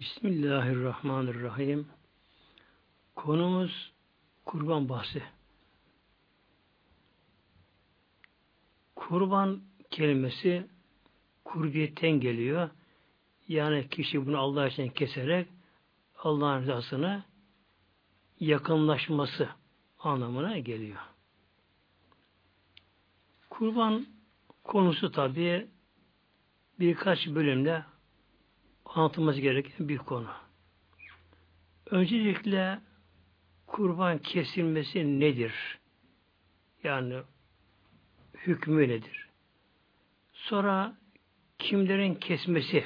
Bismillahirrahmanirrahim. Konumuz kurban bahsi. Kurban kelimesi kurbiyetten geliyor. Yani kişi bunu Allah için keserek Allah'ın rızasına yakınlaşması anlamına geliyor. Kurban konusu tabi birkaç bölümde anlatılması gereken bir konu. Öncelikle kurban kesilmesi nedir? Yani hükmü nedir? Sonra kimlerin kesmesi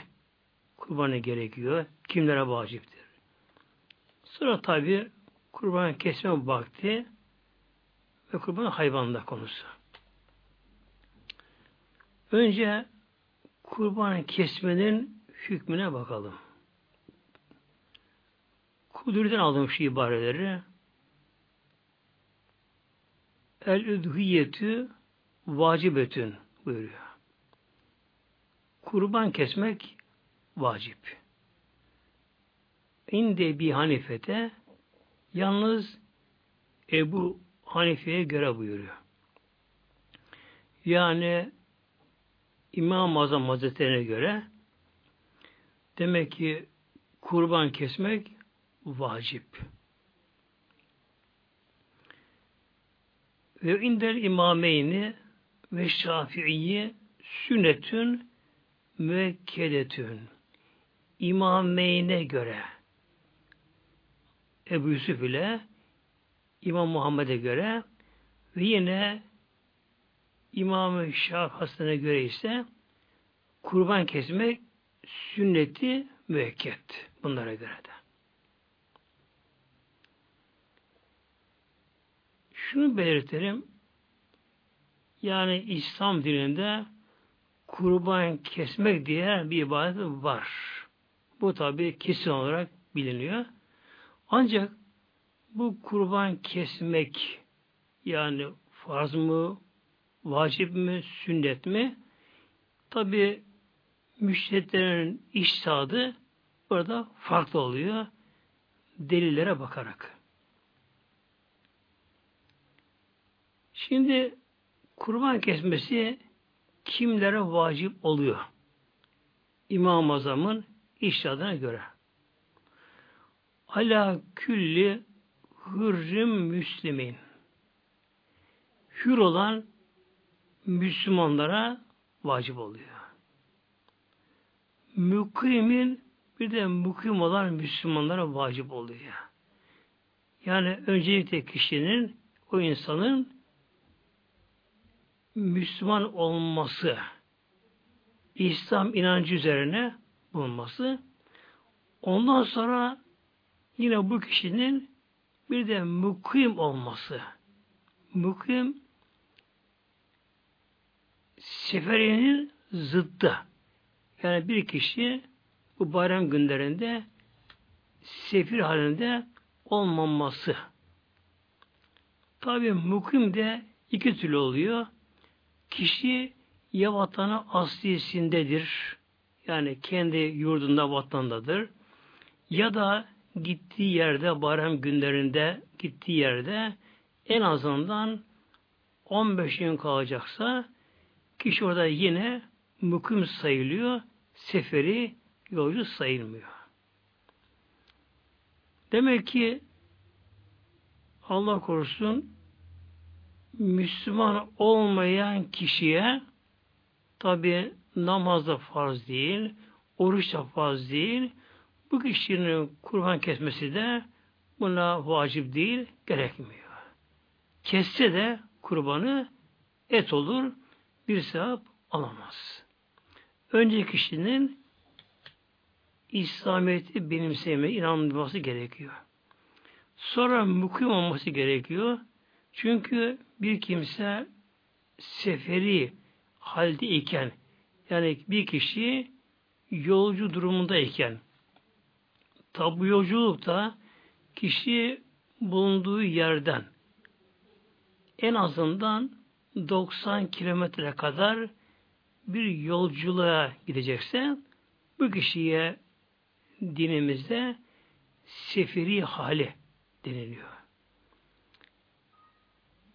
kurbanı gerekiyor? Kimlere vaciptir? Sonra tabi kurban kesme vakti ve kurban hayvanla konusu. Önce kurban kesmenin hükmüne bakalım. Kudür'den aldığım şu ibareleri El-üdhiyetü vacibetün buyuruyor. Kurban kesmek vacip. İnde bir hanifete yalnız Ebu Hanife'ye göre buyuruyor. Yani İmam-ı Azam Hazretleri'ne göre demek ki kurban kesmek vacip. Ve indel imameyni ve şafiiyi sünnetün müekkedetün. İmameyne göre Ebu Yusuf ile İmam Muhammed'e göre ve yine İmam-ı Şah Hasan'a göre ise kurban kesmek sünneti müekket. Bunlara göre de. Şunu belirtelim. Yani İslam dininde kurban kesmek diye bir ibadet var. Bu tabi kesin olarak biliniyor. Ancak bu kurban kesmek yani farz mı, vacip mi, sünnet mi? Tabi müştehitlerin iştahadı burada farklı oluyor. Delillere bakarak. Şimdi kurban kesmesi kimlere vacip oluyor? İmam-ı Azam'ın iştihadına göre. Ala külli hürrim müslimin. Hür olan Müslümanlara vacip oluyor. Mukimin bir de mukim olan Müslümanlara vacip oluyor. Yani öncelikle kişinin, o insanın Müslüman olması, İslam inancı üzerine bulunması, ondan sonra yine bu kişinin bir de mukim olması. Mukim seferinin zıttı. Yani bir kişi bu bayram günlerinde sefir halinde olmaması. Tabi mukim de iki türlü oluyor. Kişi ya vatanı aslisindedir. Yani kendi yurdunda vatandadır. Ya da gittiği yerde bayram günlerinde gittiği yerde en azından 15 gün kalacaksa kişi orada yine mukim sayılıyor. Seferi yolcu sayılmıyor. Demek ki Allah korusun Müslüman olmayan kişiye tabi namaz da farz değil, oruç da farz değil. Bu kişinin kurban kesmesi de buna vacip değil, gerekmiyor. Kesse de kurbanı et olur, bir sevap alamaz. Önce kişinin İslamiyet'i benimsemeye inanması gerekiyor. Sonra mukim olması gerekiyor. Çünkü bir kimse seferi halde iken yani bir kişi yolcu durumundayken tabi bu yolculukta kişi bulunduğu yerden en azından 90 kilometre kadar bir yolculuğa gidecekse bu kişiye dinimizde seferi hali deniliyor.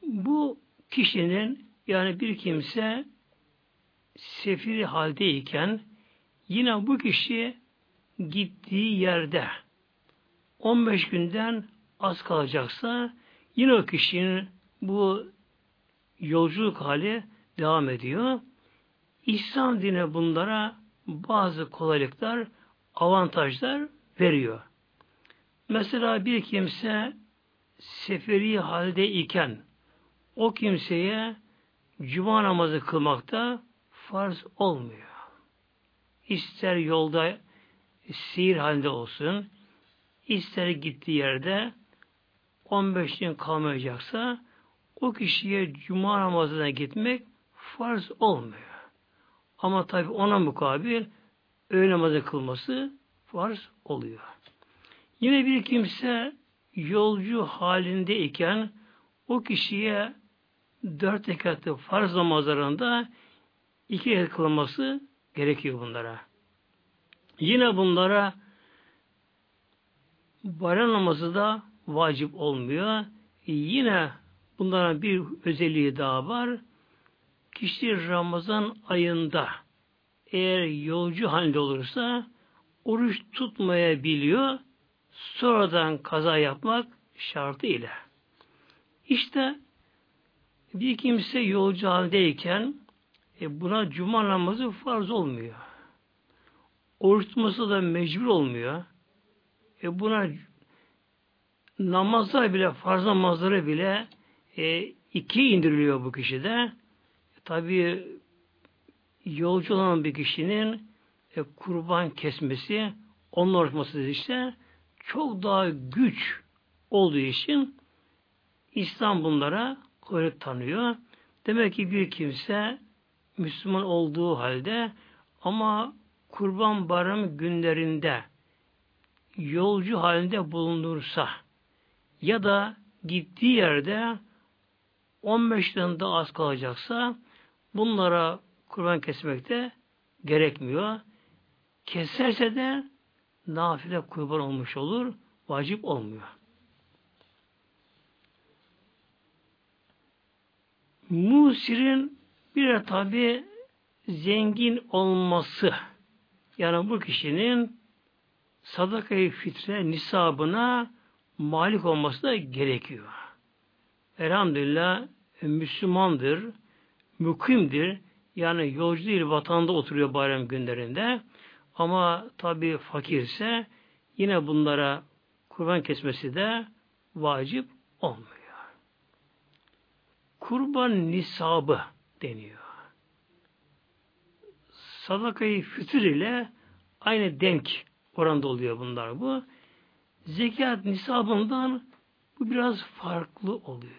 Bu kişinin yani bir kimse sefiri haldeyken yine bu kişi gittiği yerde 15 günden az kalacaksa yine o kişinin bu yolculuk hali devam ediyor. İslam dine bunlara bazı kolaylıklar, avantajlar veriyor. Mesela bir kimse seferi halde iken o kimseye cuma namazı kılmakta farz olmuyor. İster yolda sihir halinde olsun, ister gittiği yerde 15 gün kalmayacaksa o kişiye cuma namazına gitmek farz olmuyor. Ama tabi ona mukabil öğle namazı kılması farz oluyor. Yine bir kimse yolcu halindeyken o kişiye dört rekatlı farz namazlarında iki rekat kılması gerekiyor bunlara. Yine bunlara bayram namazı da vacip olmuyor. Yine bunların bir özelliği daha var. Kişi Ramazan ayında eğer yolcu halinde olursa oruç tutmayabiliyor. Sonradan kaza yapmak şartı ile. İşte bir kimse yolcu haldeyken e, buna cuma namazı farz olmuyor. Oruç tutması da mecbur olmuyor. E buna namazlar bile, farz namazları bile e, iki indiriliyor bu kişide. Tabi yolcu olan bir kişinin e, kurban kesmesi, onun oruçması işte çok daha güç olduğu için İslam bunlara kolaylık tanıyor. Demek ki bir kimse Müslüman olduğu halde ama kurban bayramı günlerinde yolcu halinde bulunursa ya da gittiği yerde 15 yılında az kalacaksa bunlara kurban kesmekte gerekmiyor. Keserse de nafile kurban olmuş olur, vacip olmuyor. Musir'in bir tabi zengin olması yani bu kişinin sadakayı fitre nisabına malik olması da gerekiyor. Elhamdülillah Müslümandır, mukimdir. Yani yolcu değil vatanda oturuyor bayram günlerinde. Ama tabi fakirse yine bunlara kurban kesmesi de vacip olmuyor. Kurban nisabı deniyor. Sadakayı fütür ile aynı denk oranda oluyor bunlar bu. Zekat nisabından bu biraz farklı oluyor.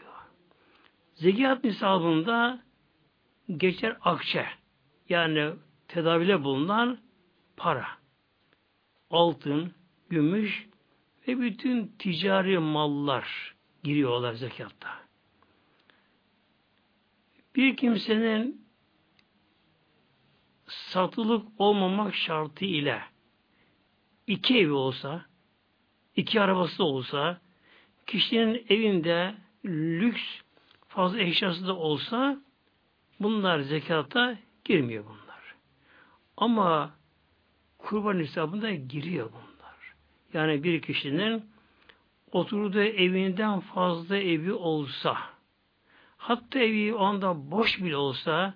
Zekat nisabında geçer akçe yani tedavile bulunan para, altın, gümüş ve bütün ticari mallar giriyorlar zekatta. Bir kimsenin satılık olmamak şartı ile iki evi olsa, iki arabası olsa, kişinin evinde lüks fazla eşyası da olsa bunlar zekata girmiyor bunlar. Ama kurban hesabında giriyor bunlar. Yani bir kişinin oturduğu evinden fazla evi olsa hatta evi o anda boş bile olsa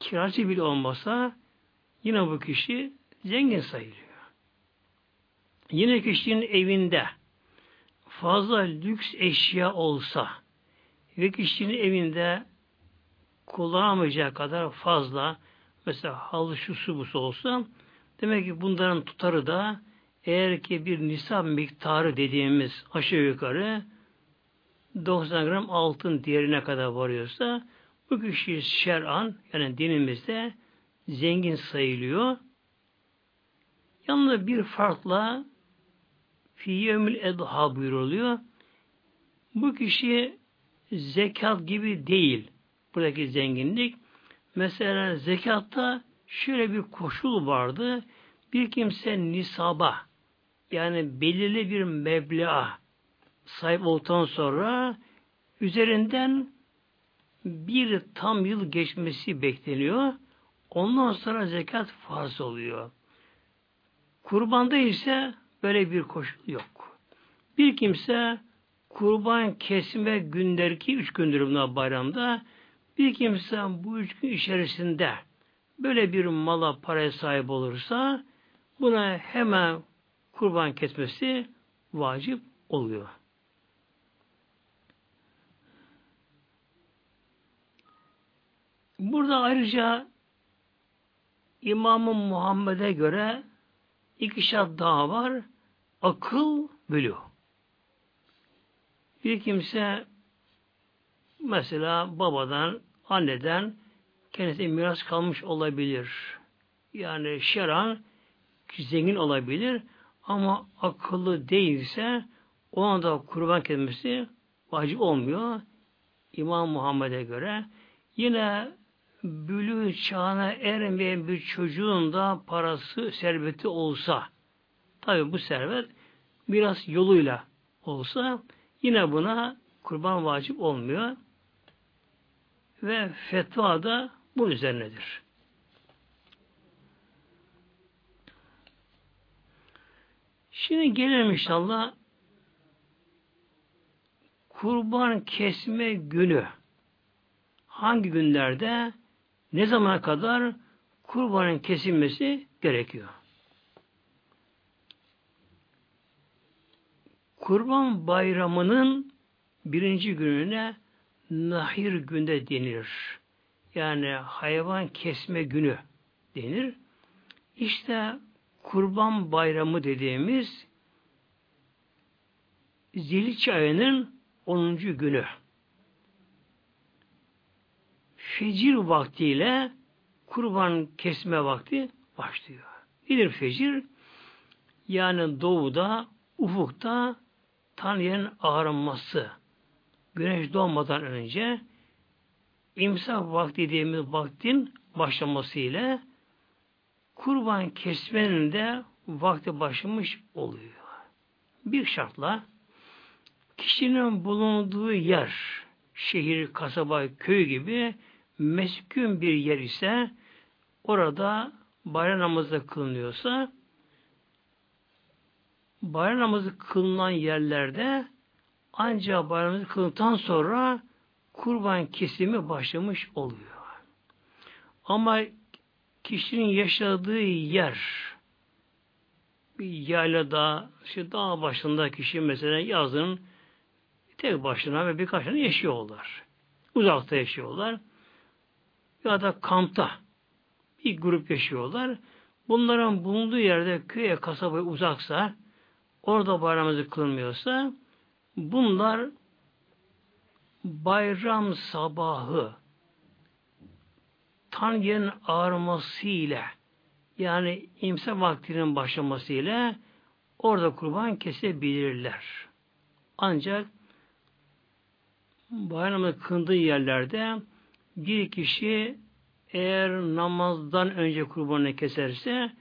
kiracı bile olmasa yine bu kişi zengin sayılıyor. Yine kişinin evinde fazla lüks eşya olsa ve kişinin evinde kullanamayacağı kadar fazla mesela halı şu su busu olsa demek ki bunların tutarı da eğer ki bir nisab miktarı dediğimiz aşağı yukarı 90 gram altın diğerine kadar varıyorsa bu kişi şer'an yani dinimizde zengin sayılıyor. Yalnız bir farkla fiyyemül edha buyuruluyor. Bu kişi zekat gibi değil. Buradaki zenginlik. Mesela zekatta şöyle bir koşul vardı. bir kimse nisaba yani belirli bir meblağ sahip olduktan sonra üzerinden bir tam yıl geçmesi bekleniyor. Ondan sonra zekat farz oluyor. Kurbanda ise böyle bir koşul yok. Bir kimse kurban kesme günler ki üç gündür bunlar bayramda bir kimse bu üç gün içerisinde böyle bir mala paraya sahip olursa buna hemen kurban kesmesi vacip oluyor. Burada ayrıca İmam-ı Muhammed'e göre iki şart daha var. Akıl bölü. Bir kimse mesela babadan, anneden kendisine miras kalmış olabilir. Yani şeran zengin olabilir ama akıllı değilse ona da kurban kesmesi vacip olmuyor. İmam Muhammed'e göre. Yine bülü çağına ermeyen bir çocuğun da parası, serveti olsa, tabi bu servet biraz yoluyla olsa yine buna kurban vacip olmuyor. Ve fetva da bu üzerinedir. Şimdi gelelim inşallah kurban kesme günü hangi günlerde ne zamana kadar kurbanın kesilmesi gerekiyor. Kurban bayramının birinci gününe nahir günde denir. Yani hayvan kesme günü denir. İşte kurban bayramı dediğimiz Zilçe ayının 10. günü fecir vaktiyle kurban kesme vakti başlıyor. Nedir fecir? Yani doğuda, ufukta tanıyan ağrınması. Güneş doğmadan önce imsak vakti dediğimiz vaktin başlaması ile kurban kesmenin de vakti başlamış oluyor. Bir şartla kişinin bulunduğu yer, şehir, kasaba, köy gibi meskun bir yer ise orada bayram namazı kılınıyorsa bayram namazı kılınan yerlerde ancak bayram namazı kılındıktan sonra kurban kesimi başlamış oluyor. Ama kişinin yaşadığı yer bir yaylada, işte dağ başında kişi mesela yazın tek başına ve birkaç tane yaşıyorlar. Uzakta yaşıyorlar ya da kampta bir grup yaşıyorlar. Bunların bulunduğu yerde köye, kasabaya uzaksa, orada bayramımızı kılmıyorsa, bunlar bayram sabahı Tanrı'nın ağrımasıyla yani imsa vaktinin başlamasıyla orada kurban kesebilirler. Ancak bayramı kındığı yerlerde bir kişi eğer namazdan önce kurbanını keserse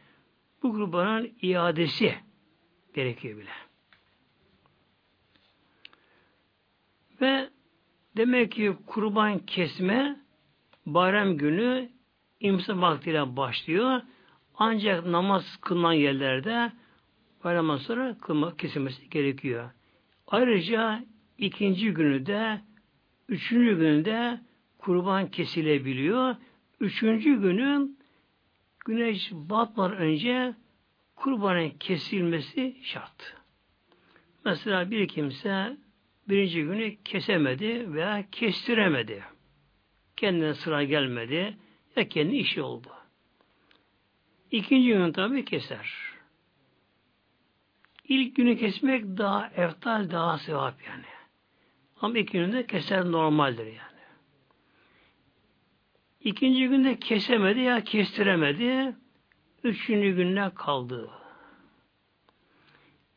bu kurbanın iadesi gerekiyor bile. Ve demek ki kurban kesme bayram günü imsa vaktiyle başlıyor. Ancak namaz kılınan yerlerde bayramdan sonra kılma, kesilmesi gerekiyor. Ayrıca ikinci günü de üçüncü günü de kurban kesilebiliyor. Üçüncü günü güneş batmadan önce kurbanın kesilmesi şart. Mesela bir kimse birinci günü kesemedi veya kestiremedi. Kendine sıra gelmedi ya kendi işi oldu. İkinci gün tabi keser. İlk günü kesmek daha eftal, daha sevap yani. Ama iki günde keser normaldir yani. İkinci günde kesemedi ya kestiremedi. Üçüncü gününe kaldı.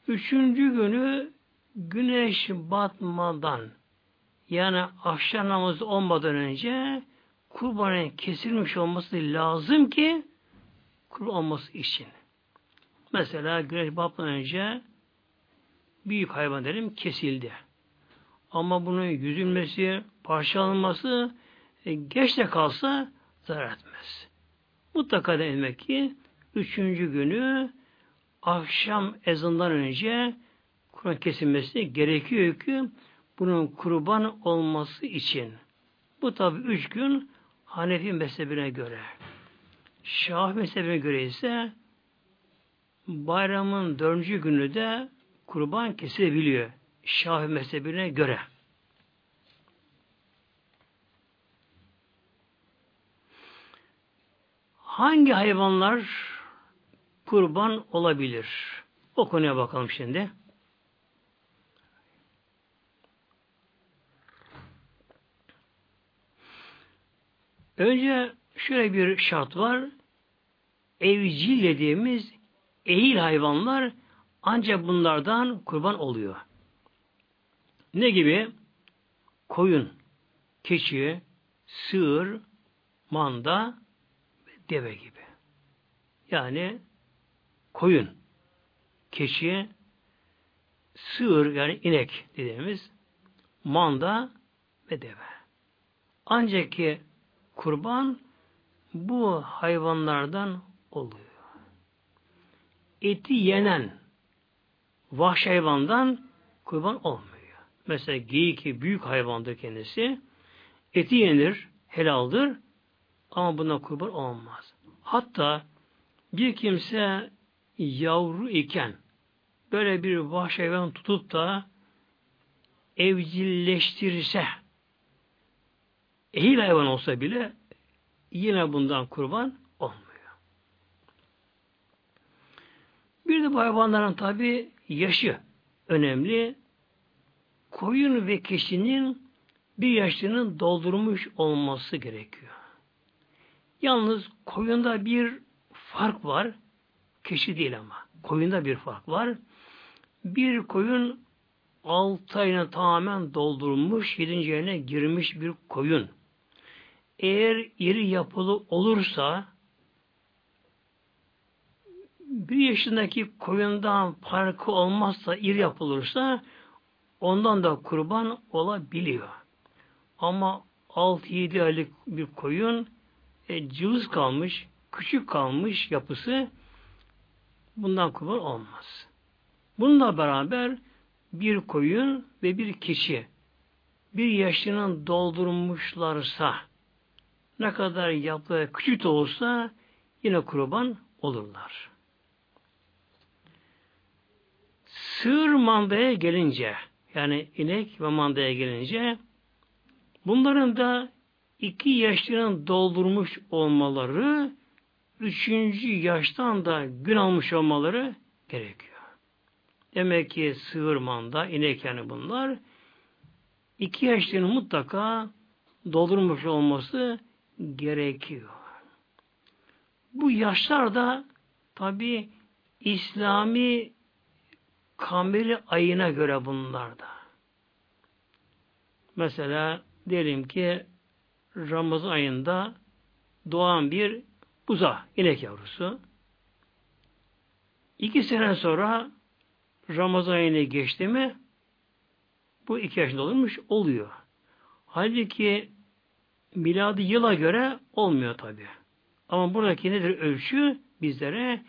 Üçüncü günü güneş batmadan yani akşam namazı olmadan önce kurbanın kesilmiş olması lazım ki kurban olması için. Mesela güneş batmadan önce büyük hayvan derim kesildi. Ama bunun yüzülmesi, parçalanması e, geç de kalsa zarar etmez. Mutlaka demek ki üçüncü günü akşam ezandan önce Kur'an kesilmesi gerekiyor ki bunun kurban olması için. Bu tabi üç gün Hanefi mezhebine göre. Şah mezhebine göre ise bayramın dördüncü günü de kurban kesilebiliyor. Şah mezhebine göre. Hangi hayvanlar kurban olabilir? O konuya bakalım şimdi. Önce şöyle bir şart var. Evcil dediğimiz ehil hayvanlar ancak bunlardan kurban oluyor. Ne gibi? Koyun, keçi, sığır, manda ve deve gibi. Yani koyun, keçi, sığır yani inek dediğimiz manda ve deve. Ancak ki kurban bu hayvanlardan oluyor. Eti yenen vahşi hayvandan kurban olmuyor. Mesela geyik büyük hayvandır kendisi. Eti yenir, helaldir ama buna kurban olmaz. Hatta bir kimse yavru iken böyle bir vahşi hayvan tutup da evcilleştirirse ehil hayvan olsa bile yine bundan kurban olmuyor. Bir de bu hayvanların tabi yaşı önemli. Koyun ve kişinin bir yaşının doldurmuş olması gerekiyor. Yalnız koyunda bir fark var. Kişi değil ama. Koyunda bir fark var. Bir koyun altı ayına tamamen doldurmuş, yedinci ayına girmiş bir koyun. Eğer iri yapılı olursa bir yaşındaki koyundan farkı olmazsa, iri yapılırsa ondan da kurban olabiliyor. Ama 6-7 aylık bir koyun e, cılız kalmış, küçük kalmış yapısı bundan kurban olmaz. Bununla beraber bir koyun ve bir kişi bir yaşının doldurmuşlarsa ne kadar yaptığı küçük de olsa yine kurban olurlar. Sığır mandaya gelince yani inek ve mandaya gelince bunların da iki yaşlarının doldurmuş olmaları üçüncü yaştan da gün almış olmaları gerekiyor. Demek ki sığır manda, inek yani bunlar iki yaşlarını mutlaka doldurmuş olması gerekiyor. Bu yaşlar da tabi İslami kameri ayına göre bunlar da. Mesela diyelim ki Ramazan ayında doğan bir buza, inek yavrusu. İki sene sonra Ramazan ayına geçti mi bu iki yaşında olmuş oluyor. Halbuki miladi yıla göre olmuyor tabi. Ama buradaki nedir ölçü? Bizlere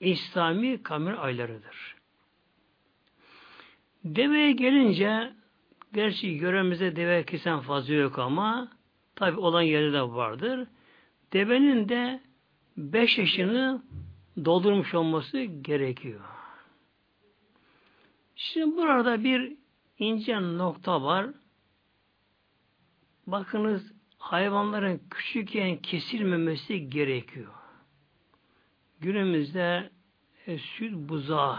İslami kamer aylarıdır. Deveye gelince gerçi yöremizde deve kesen fazla yok ama tabi olan yerde de vardır. Devenin de beş yaşını doldurmuş olması gerekiyor. Şimdi burada bir ince nokta var. Bakınız hayvanların küçükken kesilmemesi gerekiyor. Günümüzde e, süt buzağı,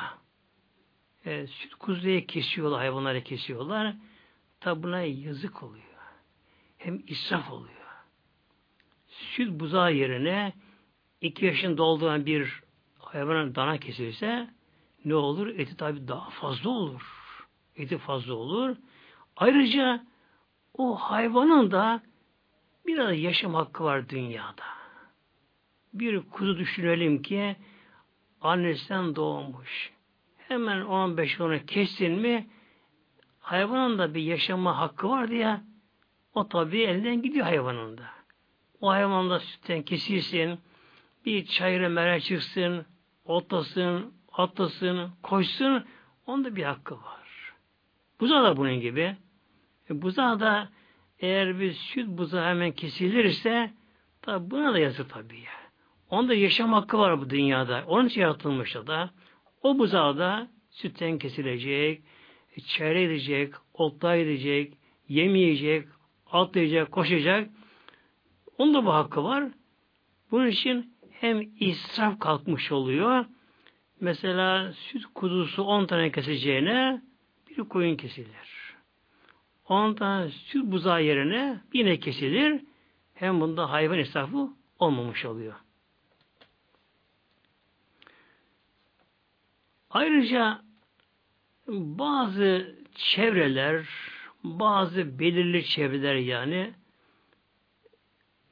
e, süt kuzuya kesiyorlar, hayvanları kesiyorlar. Tabi buna yazık oluyor. Hem israf oluyor. Süt buzağı yerine iki yaşın dolduğun bir hayvanın dana kesilse ne olur? Eti tabi daha fazla olur. Eti fazla olur. Ayrıca o hayvanın da biraz yaşam hakkı var dünyada. Bir kuzu düşünelim ki annesinden doğmuş. Hemen 15 onu kessin mi hayvanın da bir yaşama hakkı var diye o tabii elinden gidiyor hayvanın da. O hayvan da sütten kesilsin, bir çayıra mere çıksın, otlasın, atlasın, koşsun, onda bir hakkı var. Buzağı da bunun gibi. E, buzağı da eğer bir süt buzağı hemen kesilirse tabi buna da yazık tabii ya. Onda yaşam hakkı var bu dünyada. Onun için yaratılmış da. O buzağı da sütten kesilecek, çeyre edecek, otla edecek, yemeyecek, atlayacak, koşacak. Onun da bu hakkı var. Bunun için hem israf kalkmış oluyor. Mesela süt kuzusu 10 tane keseceğine bir koyun kesilir. 10 tane süt buzağı yerine inek kesilir. Hem bunda hayvan israfı olmamış oluyor. Ayrıca bazı çevreler, bazı belirli çevreler yani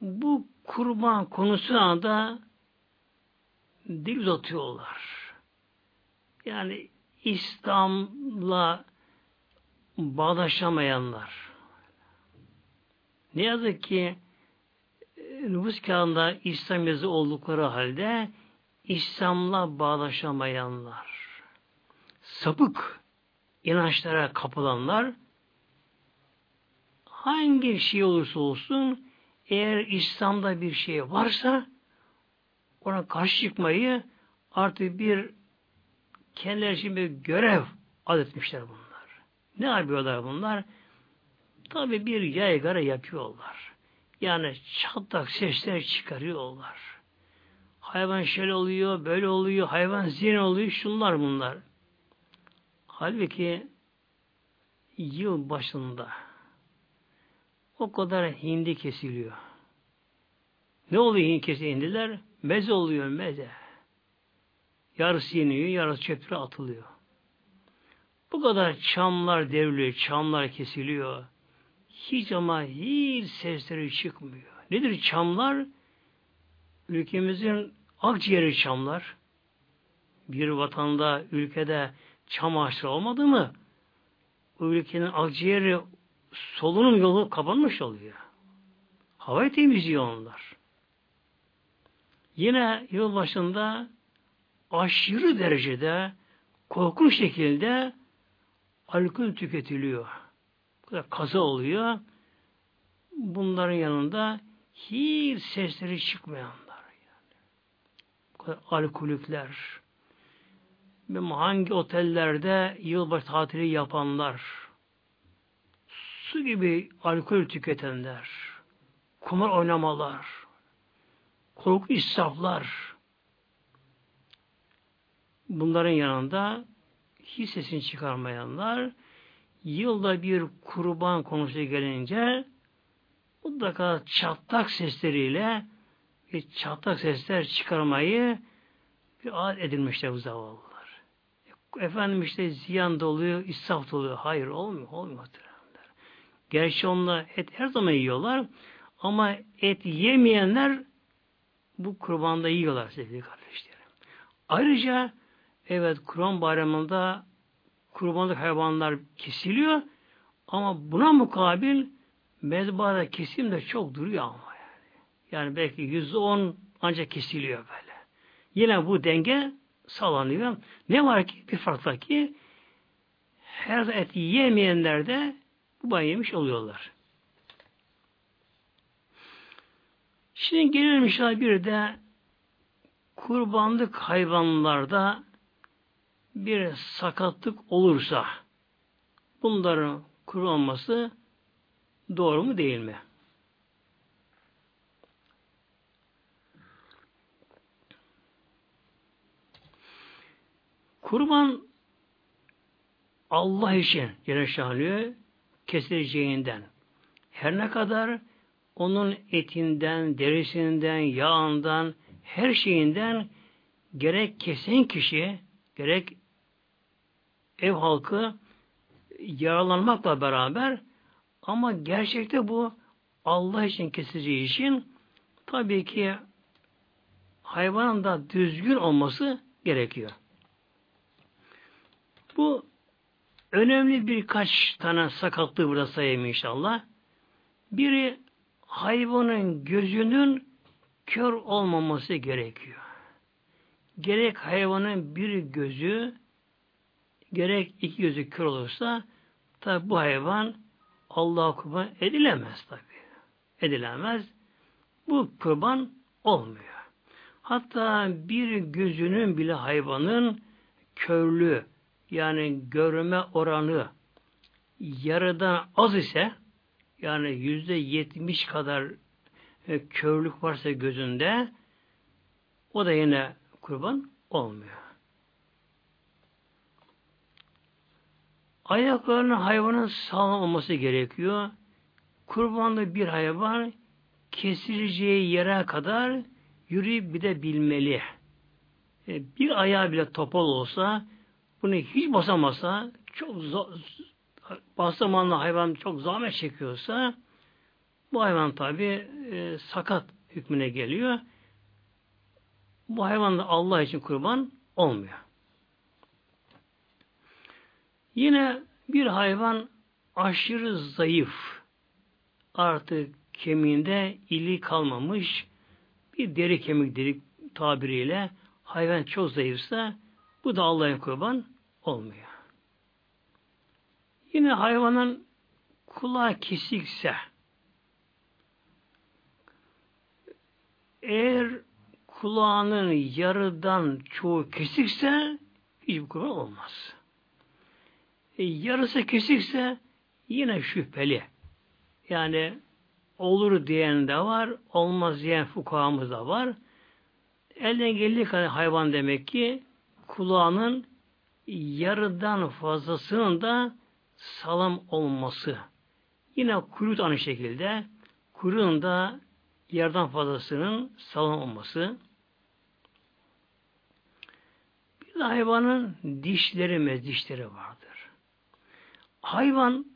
bu kurban konusuna da dil uzatıyorlar. Yani İslam'la bağdaşamayanlar. Ne yazık ki nüfus kağında İslam yazı oldukları halde İslam'la bağdaşamayanlar. Sapık inançlara kapılanlar hangi şey olursa olsun eğer İslam'da bir şey varsa ona karşı çıkmayı artık bir kendileri için bir görev adetmişler bunlar. Ne yapıyorlar bunlar? Tabi bir yaygara yapıyorlar. Yani çatlak sesler çıkarıyorlar. Hayvan şöyle oluyor, böyle oluyor, hayvan zin oluyor, şunlar bunlar. Halbuki yıl başında o kadar hindi kesiliyor. Ne oluyor hindi kesiliyor hindiler? Meze oluyor meze. Yarısı yeniyor, yarısı çöpüre atılıyor. Bu kadar çamlar devriliyor, çamlar kesiliyor. Hiç ama hiç sesleri çıkmıyor. Nedir çamlar? Ülkemizin akciğeri çamlar. Bir vatanda, ülkede çam ağaçları olmadı mı o ülkenin akciğeri solunum yolu kapanmış oluyor. Havayı temizliyor onlar. Yine yıl başında aşırı derecede korkunç şekilde alkol tüketiliyor. Kaza oluyor. Bunların yanında hiç sesleri çıkmayanlar yani. Alkolikler, hangi otellerde yılbaşı tatili yapanlar, su gibi alkol tüketenler, kumar oynamalar, korku israflar, bunların yanında hiç sesini çıkarmayanlar, yılda bir kurban konusu gelince mutlaka çatlak sesleriyle bir çatlak sesler çıkarmayı bir adet edilmişler bu zavallı efendim işte ziyan doluyor, israf doluyor. Hayır olmuyor, olmuyor. Gerçi onlar et her zaman yiyorlar ama et yemeyenler bu kurbanda yiyorlar sevgili kardeşlerim. Ayrıca evet kurban bayramında kurbanlık hayvanlar kesiliyor ama buna mukabil mezbahada kesim de çok duruyor ama yani. Yani belki yüzde on ancak kesiliyor böyle. Yine bu denge sağlanıyor. Ne var ki? Bir fark var ki her et yemeyenler de bu ban yemiş oluyorlar. Şimdi gelelim inşallah bir de kurbanlık hayvanlarda bir sakatlık olursa bunların kurulması doğru mu değil mi? Kurban Allah için Celle kesileceğinden her ne kadar onun etinden, derisinden, yağından, her şeyinden gerek kesen kişi, gerek ev halkı yaralanmakla beraber ama gerçekte bu Allah için kesileceği için tabii ki hayvanın da düzgün olması gerekiyor. Bu önemli birkaç tane sakatlığı burada sayayım inşallah. Biri hayvanın gözünün kör olmaması gerekiyor. Gerek hayvanın bir gözü gerek iki gözü kör olursa tabi bu hayvan Allah'a kurban edilemez tabi. Edilemez. Bu kurban olmuyor. Hatta bir gözünün bile hayvanın körlüğü yani görme oranı yarıdan az ise yani yüzde yetmiş kadar e, körlük varsa gözünde o da yine kurban olmuyor. Ayaklarının hayvanın sağlam olması gerekiyor. Kurbanlı bir hayvan kesileceği yere kadar yürüyüp bir de bilmeli. E, bir ayağı bile topal olsa bunu hiç basamasa çok basamanlı hayvan çok zahmet çekiyorsa bu hayvan tabi e, sakat hükmüne geliyor. Bu hayvan da Allah için kurban olmuyor. Yine bir hayvan aşırı zayıf artık kemiğinde ili kalmamış bir deri kemik dedik tabiriyle hayvan çok zayıfsa bu da Allah'a kurban olmuyor. Yine hayvanın kulağı kesikse eğer kulağının yarıdan çoğu kesikse hiçbir kurban olmaz. E, yarısı kesikse yine şüpheli. Yani olur diyen de var, olmaz diyen fukahamız da var. Elden geldiği kadar hayvan demek ki kulağının yarıdan fazlasının da salam olması. Yine kuyruğu aynı şekilde kuyruğun da yarıdan fazlasının salam olması. Bir de hayvanın dişleri ve dişleri vardır. Hayvan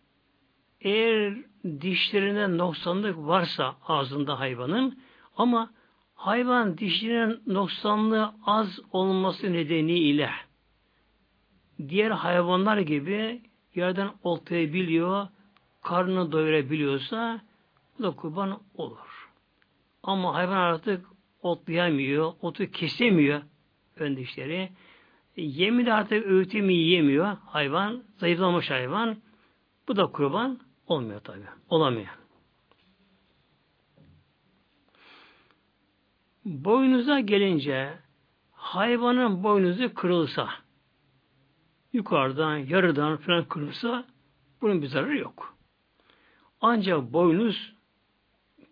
eğer dişlerine noksanlık varsa ağzında hayvanın ama hayvan dişlerinin noksanlığı az olması nedeniyle diğer hayvanlar gibi yerden oltayabiliyor, karnını doyurabiliyorsa bu da kurban olur. Ama hayvan artık otlayamıyor, otu kesemiyor ön dişleri. Yemi de artık öğütemi yiyemiyor hayvan, zayıflamış hayvan. Bu da kurban olmuyor tabi. Olamıyor. Boynuza gelince hayvanın boynuzu kırılsa yukarıdan, yarıdan falan kırılsa bunun bir zararı yok. Ancak boynuz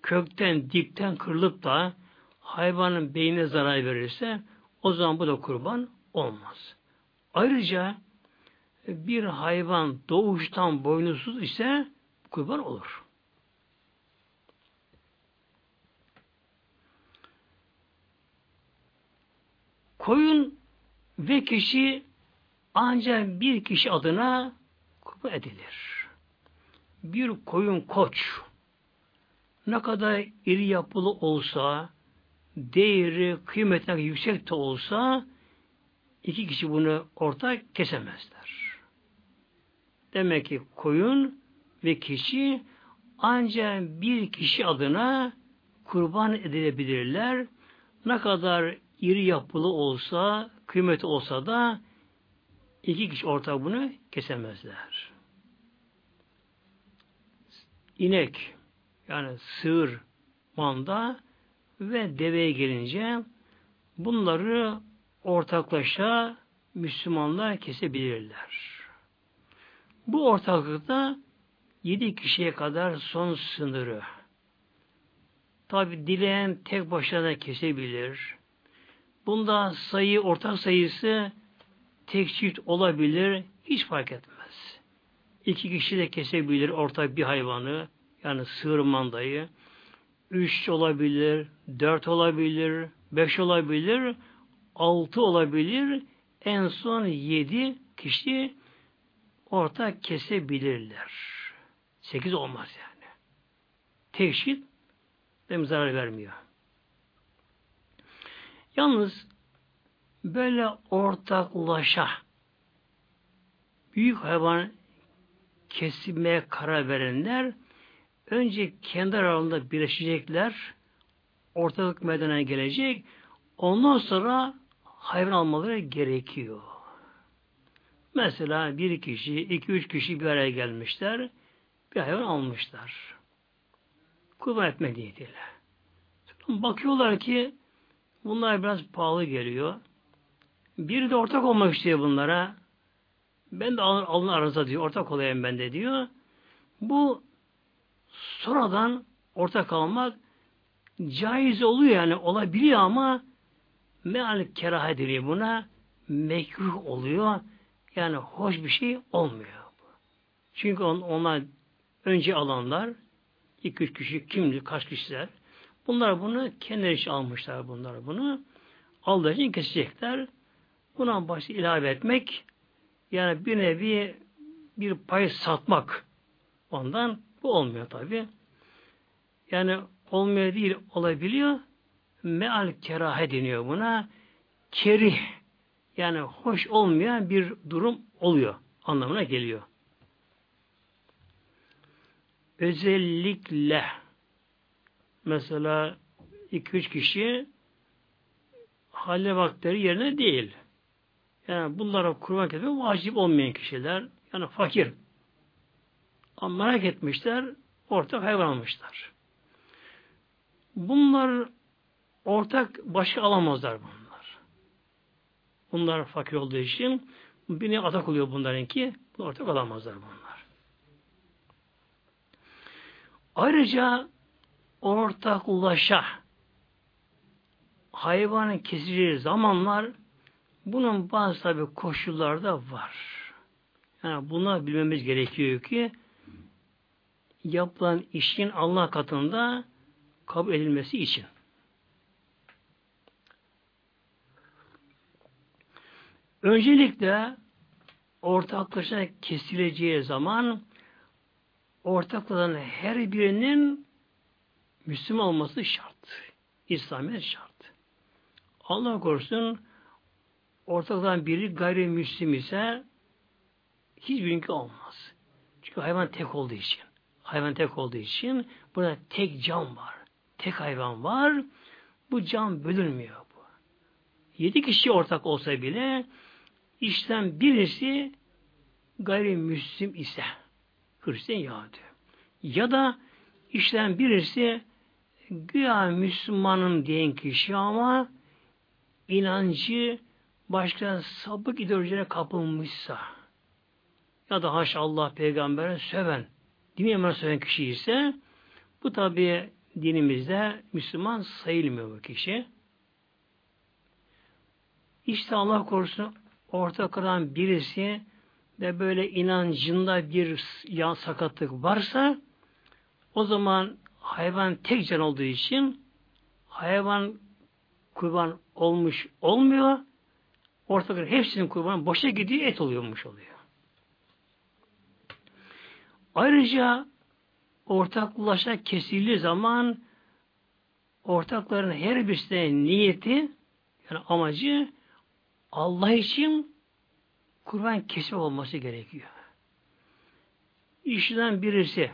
kökten, dipten kırılıp da hayvanın beynine zarar verirse o zaman bu da kurban olmaz. Ayrıca bir hayvan doğuştan boynuzsuz ise kurban olur. Koyun ve kişi ancak bir kişi adına kurban edilir. Bir koyun koç ne kadar iri yapılı olsa, değeri, kıymetine yüksek de olsa iki kişi bunu ortak kesemezler. Demek ki koyun ve kişi ancak bir kişi adına kurban edilebilirler. Ne kadar iri yapılı olsa, kıymeti olsa da iki kişi ortak bunu kesemezler. İnek yani sığır, manda ve deveye gelince bunları ortaklaşa Müslümanlar kesebilirler. Bu ortaklıkta yedi kişiye kadar son sınırı. Tabi dileyen tek başına kesebilir. Bunda sayı, ortak sayısı tek çift olabilir, hiç fark etmez. İki kişi de kesebilir ortak bir hayvanı, yani sığır mandayı. Üç olabilir, dört olabilir, beş olabilir, altı olabilir, en son yedi kişi ortak kesebilirler. Sekiz olmaz yani. Teşhit hem zarar vermiyor. Yalnız böyle ortaklaşa büyük hayvan kesilmeye karar verenler önce kendi aralarında birleşecekler, ortalık meydana gelecek, ondan sonra hayvan almaları gerekiyor. Mesela bir kişi, iki üç kişi bir araya gelmişler, bir hayvan almışlar. Kurban etme niyetiyle. Bakıyorlar ki bunlar biraz pahalı geliyor. Biri de ortak olmak istiyor bunlara. Ben de alın, alın aranıza diyor. Ortak olayım ben de diyor. Bu sonradan ortak almak caiz oluyor yani olabiliyor ama meal kerah ediliyor buna mekruh oluyor. Yani hoş bir şey olmuyor. Çünkü on, onlar önce alanlar iki üç kişi kimdi kaç kişiler bunlar bunu kendileri için almışlar bunlar bunu aldığı için kesecekler. Buna başı ilave etmek yani bir nevi bir pay satmak ondan bu olmuyor tabi. Yani olmuyor değil olabiliyor. Meal kerahe deniyor buna. Kerih yani hoş olmayan bir durum oluyor anlamına geliyor. Özellikle mesela iki üç kişi halle vakitleri yerine değil. Yani bunlara kurban kesmek vacip olmayan kişiler. Yani fakir. Ama merak etmişler, ortak hayvan almışlar. Bunlar ortak başı alamazlar bunlar. Bunlar fakir olduğu için bir ne atak oluyor bunların ki ortak alamazlar bunlar. Ayrıca ortaklaşa hayvanın kesileceği zamanlar bunun bazı tabi koşulları da var. Yani buna bilmemiz gerekiyor ki yapılan işin Allah katında kabul edilmesi için. Öncelikle ortaklaşa kesileceği zaman ortakların her birinin Müslüman olması şart. İslamiyet şart. Allah korusun ortaklardan biri gayrimüslim ise hiçbirinki olmaz. Çünkü hayvan tek olduğu için. Hayvan tek olduğu için burada tek can var. Tek hayvan var. Bu can bölünmüyor bu. Yedi kişi ortak olsa bile işten birisi gayrimüslim ise Hristiyan Yahudi. Ya da işten birisi güya Müslümanım diyen kişi ama inancı başka sapık ideolojilere kapılmışsa ya da haş Allah peygambere söven, dini emre söven kişi ise bu tabi dinimizde Müslüman sayılmıyor bu kişi. İşte Allah korusun orta kalan birisi ve böyle inancında bir yan sakatlık varsa o zaman hayvan tek can olduğu için hayvan kurban olmuş olmuyor. Ortakların hepsinin kurbanı boşa gidiyor, et oluyormuş oluyor. Ayrıca ortaklaşa kesildiği zaman ortakların her birisine niyeti yani amacı Allah için kurban kesme olması gerekiyor. İşten birisi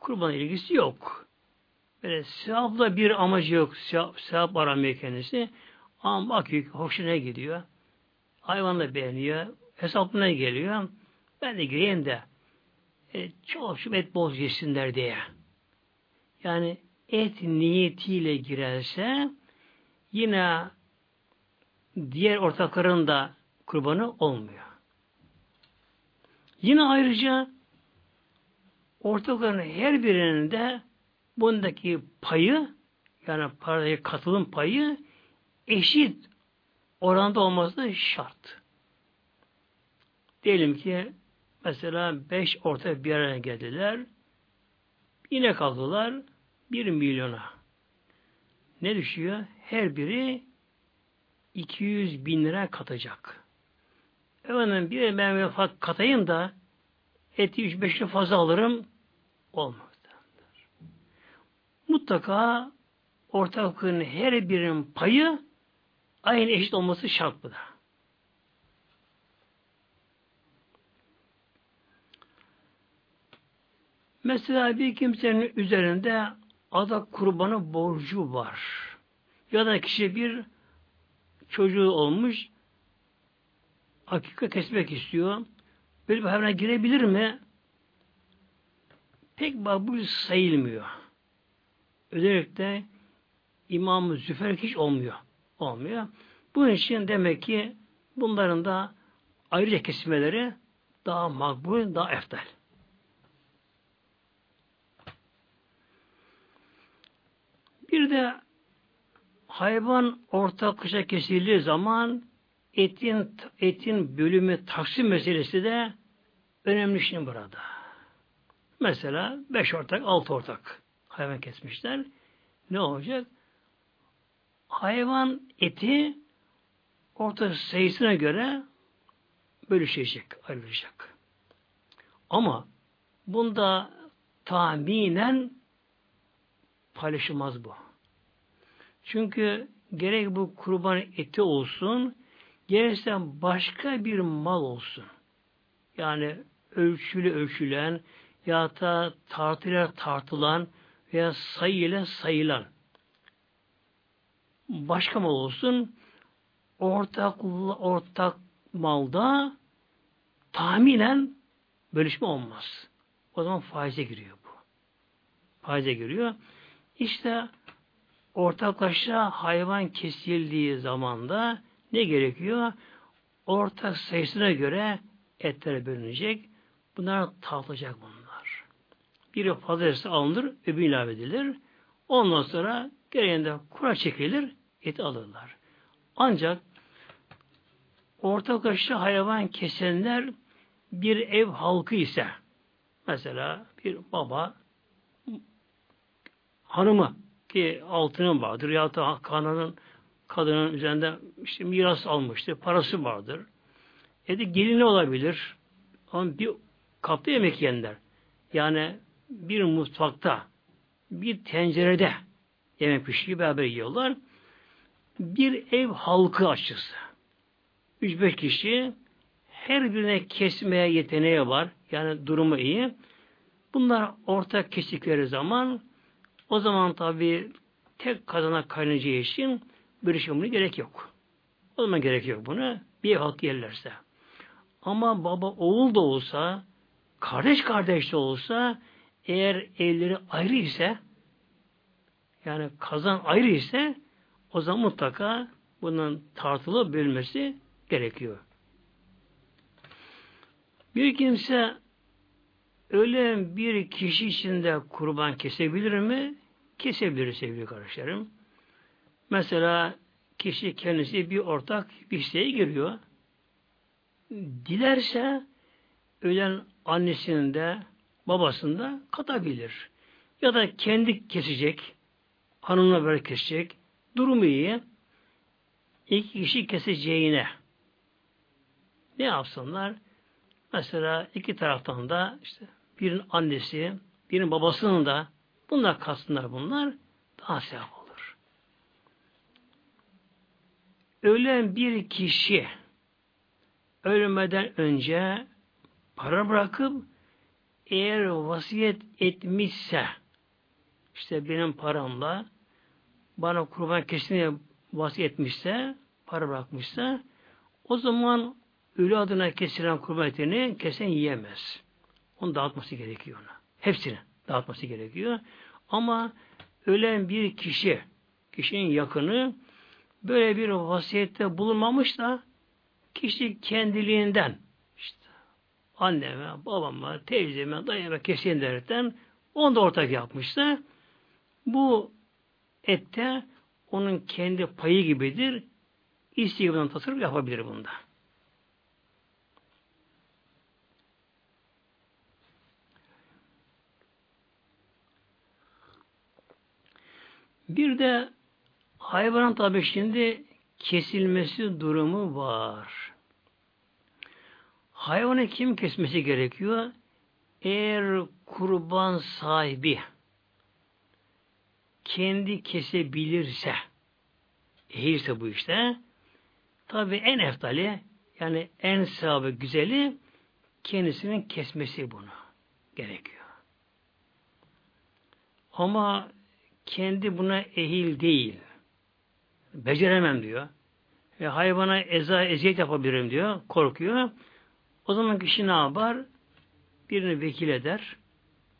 kurban ilgisi yok. Böyle sevapla bir amacı yok. Sevap, sevap aramıyor kendisi. Ama bakıyor hoşuna gidiyor. Hayvan da beğeniyor. Hesapına geliyor. Ben de gireyim de e, çok et bol yesinler diye. Yani et niyetiyle girerse yine diğer ortakların da kurbanı olmuyor. Yine ayrıca ortakların her birinin de bundaki payı yani paraya katılım payı eşit oranda olması şart. Diyelim ki mesela beş orta bir araya geldiler. Yine kaldılar bir milyona. Ne düşüyor? Her biri 200 bin lira katacak. Efendim bir ben katayım da eti 3-5 lira fazla alırım olmaz. Mutlaka ortaklığın her birinin payı aynı eşit olması şart bu da. Mesela bir kimsenin üzerinde adak kurbanı borcu var. Ya da kişi bir çocuğu olmuş, akika kesmek istiyor. Böyle bir hayvana girebilir mi? Pek makbul sayılmıyor. Özellikle İmam-ı Züfer hiç olmuyor. Olmuyor. Bunun için demek ki bunların da ayrıca kesmeleri daha makbul, daha eftal. Bir de hayvan ortaklaşa kesildiği zaman etin etin bölümü taksim meselesi de önemli şimdi burada. Mesela beş ortak, altı ortak hayvan kesmişler. Ne olacak? Hayvan eti orta sayısına göre bölüşecek, ayrılacak. Ama bunda tahminen paylaşılmaz bu. Çünkü gerek bu kurban eti olsun, gerekse başka bir mal olsun. Yani ölçülü ölçülen ya da tartıyla tartılan veya sayıyla sayılan başka mal olsun ortak ortak malda tahminen bölüşme olmaz. O zaman faize giriyor bu. Faize giriyor. İşte ortaklaşa hayvan kesildiği zamanda ne gerekiyor? Ortak sayısına göre etler bölünecek. Bunlar tartılacak bunlar. Biri fazlası alınır, öbürü ilave edilir. Ondan sonra gereğinde kura çekilir, et alırlar. Ancak ortaklaşa hayvan kesenler bir ev halkı ise mesela bir baba hanımı ki altının vardır ya da kanının kadının üzerinde işte miras almıştır, parası vardır. E de gelini olabilir. Ama bir kapta yemek yiyenler. Yani bir mutfakta, bir tencerede yemek pişiyor, beraber yiyorlar. Bir ev halkı açısı. Üç beş kişi her birine kesmeye yeteneği var. Yani durumu iyi. Bunlar ortak kestikleri zaman o zaman tabi tek kazana kaynayacağı için bir şey gerek yok. O zaman gerek yok bunu. Bir halk yerlerse. Ama baba oğul da olsa, kardeş kardeş de olsa, eğer evleri ayrı ise, yani kazan ayrı ise, o zaman mutlaka bunun tartılı bölmesi gerekiyor. Bir kimse ölen bir kişi içinde kurban kesebilir mi? Kesebilir sevgili kardeşlerim. Mesela kişi kendisi bir ortak bir şeye giriyor. Dilerse ölen annesinde, babasında katabilir. Ya da kendi kesecek, hanımla böyle kesecek. Durumu iyi. İki kişi keseceğine ne yapsınlar? Mesela iki taraftan da işte birinin annesi, birinin babasının da bunlar katsınlar bunlar daha sevap olur. Ölen bir kişi ölmeden önce para bırakıp eğer vasiyet etmişse işte benim paramla bana kurban kesmeye vasiyet etmişse para bırakmışsa o zaman ölü adına kesilen kurban etini kesen yiyemez. Onu dağıtması gerekiyor ona. Hepsini dağıtması gerekiyor. Ama ölen bir kişi, kişinin yakını böyle bir vasiyette bulunmamış da kişi kendiliğinden işte anneme, babama, teyzeme, dayıma kesin derken onu da ortak yapmışsa bu ette onun kendi payı gibidir. İstediğinden tasarruf yapabilir bunda. Bir de hayvanın tabi şimdi kesilmesi durumu var. Hayvanı kim kesmesi gerekiyor? Eğer kurban sahibi kendi kesebilirse, ehilse bu işte, Tabi en eftali yani en sevabı güzeli kendisinin kesmesi bunu gerekiyor. Ama kendi buna ehil değil. Beceremem diyor. Ve hayvana eza eziyet yapabilirim diyor. Korkuyor. O zaman kişi ne yapar? Birini vekil eder.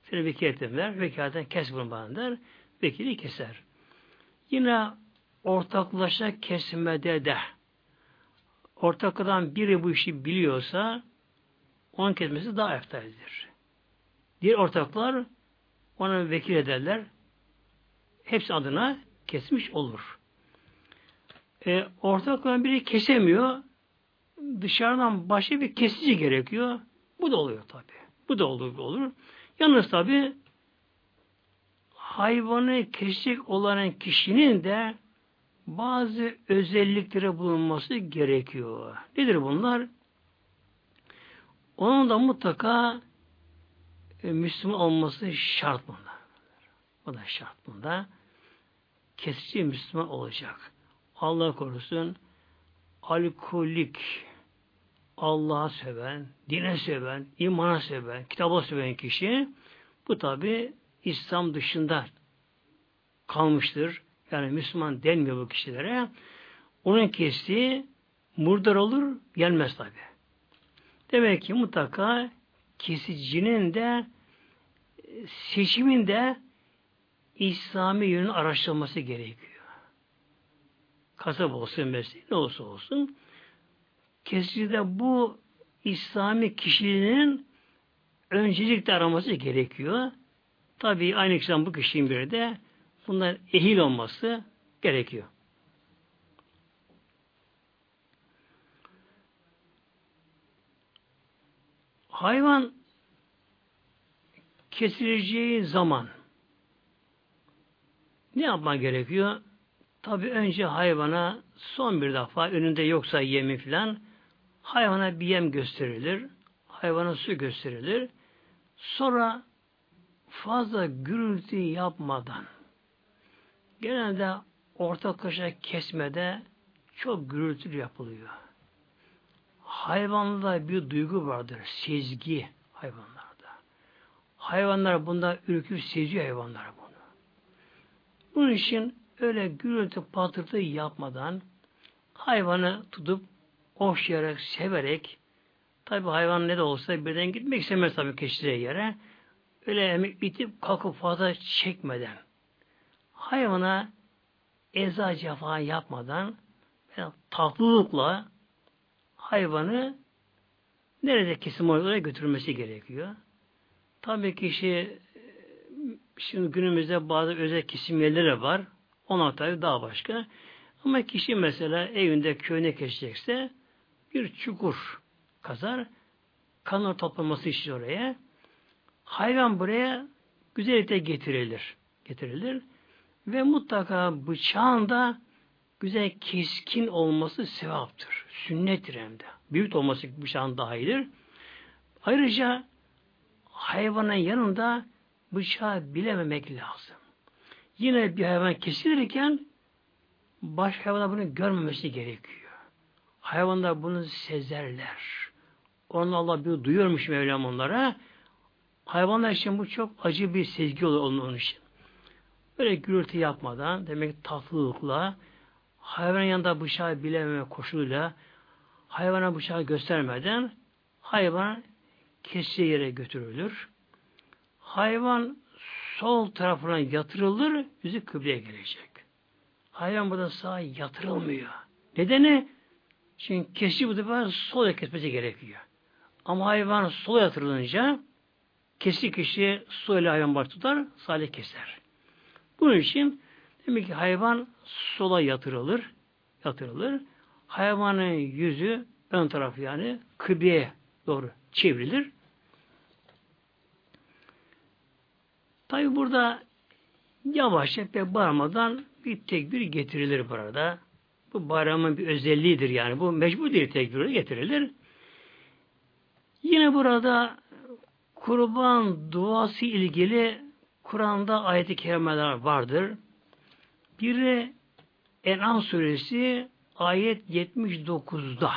Seni vekil ettim der. Vekaletten kes bunu bana der. Vekili keser. Yine ortaklaşa kesmede de ortaklardan biri bu işi biliyorsa onun kesmesi daha eftaldir. Diğer ortaklar ona vekil ederler. Hepsi adına kesmiş olur. E, ortaklardan biri kesemiyor. Dışarıdan başka bir kesici gerekiyor. Bu da oluyor tabi. Bu da olur. olur. Yalnız tabi hayvanı kesecek olan kişinin de bazı özellikleri bulunması gerekiyor. Nedir bunlar? Onun da mutlaka e, Müslüman olması şart bunda. O da şart bunda. Kesici Müslüman olacak. Allah korusun alkolik, Allah'a seven, dine seven, imana seven, kitaba seven kişi bu tabi İslam dışında kalmıştır. Yani Müslüman denmiyor bu kişilere. Onun kestiği murdar olur, gelmez tabi. Demek ki mutlaka kesicinin de seçiminde İslami yönün araştırılması gerekiyor. Kasap olsun mesleği ne olsa olsun kesicide bu İslami kişiliğinin öncelikle araması gerekiyor. Tabii aynı kişiden bu kişinin bir de bunlar ehil olması gerekiyor. Hayvan kesileceği zaman ne yapma gerekiyor? Tabi önce hayvana son bir defa önünde yoksa yemi filan hayvana bir yem gösterilir. Hayvana su gösterilir. Sonra fazla gürültü yapmadan genelde ortaklaşa kesmede çok gürültü yapılıyor. Hayvanda bir duygu vardır. Sezgi hayvanlarda. Hayvanlar bunda ürkür seziyor hayvanlar bunu. Bunun için öyle gürültü patırtı yapmadan hayvanı tutup okşayarak, severek tabi hayvan ne de olsa birden gitmek istemez tabi keçiye yere öyle bitip kalkıp fazla çekmeden hayvana eza cefa yapmadan tatlılıkla hayvanı nerede kesim oraya götürmesi gerekiyor. Tabii kişi şimdi günümüzde bazı özel kesim yerleri var. Ona tabii daha başka. Ama kişi mesela evinde köyüne geçecekse bir çukur kazar. Kanlar toplaması için oraya. Hayvan buraya güzellikle getirilir. Getirilir. Ve mutlaka bıçağın da güzel keskin olması sevaptır. Sünnettir hem de. Büyük olması bıçağın daha iyidir. Ayrıca hayvanın yanında bıçağı bilememek lazım. Yine bir hayvan kesilirken başka hayvanlar bunu görmemesi gerekiyor. Hayvanlar bunu sezerler. Onu Allah bir duyuyormuş Mevlam onlara. Hayvanlar için bu çok acı bir sezgi olur onun için. Böyle gürültü yapmadan, demek tatlılıkla, hayvanın yanında bıçağı bilememe koşuluyla, hayvana bıçağı göstermeden, hayvan kesici yere götürülür. Hayvan sol tarafına yatırılır, yüzü kıbleye gelecek. Hayvan burada sağa yatırılmıyor. Nedeni? Çünkü kesici bu defa sol kesmesi gerekiyor. Ama hayvan sola yatırılınca kesi kişi sol ile hayvan baş tutar, sağ keser. Bunun için demek ki hayvan sola yatırılır, yatırılır. Hayvanın yüzü ön tarafı yani kıbleye doğru çevrilir. Tabi burada yavaşça ve bağırmadan bir tekbir getirilir burada. Bu bayramın bir özelliğidir yani. Bu mecbur değil tekbir getirilir. Yine burada kurban duası ilgili Kur'an'da ayet-i kerimeler vardır. Biri En'am suresi ayet 79'da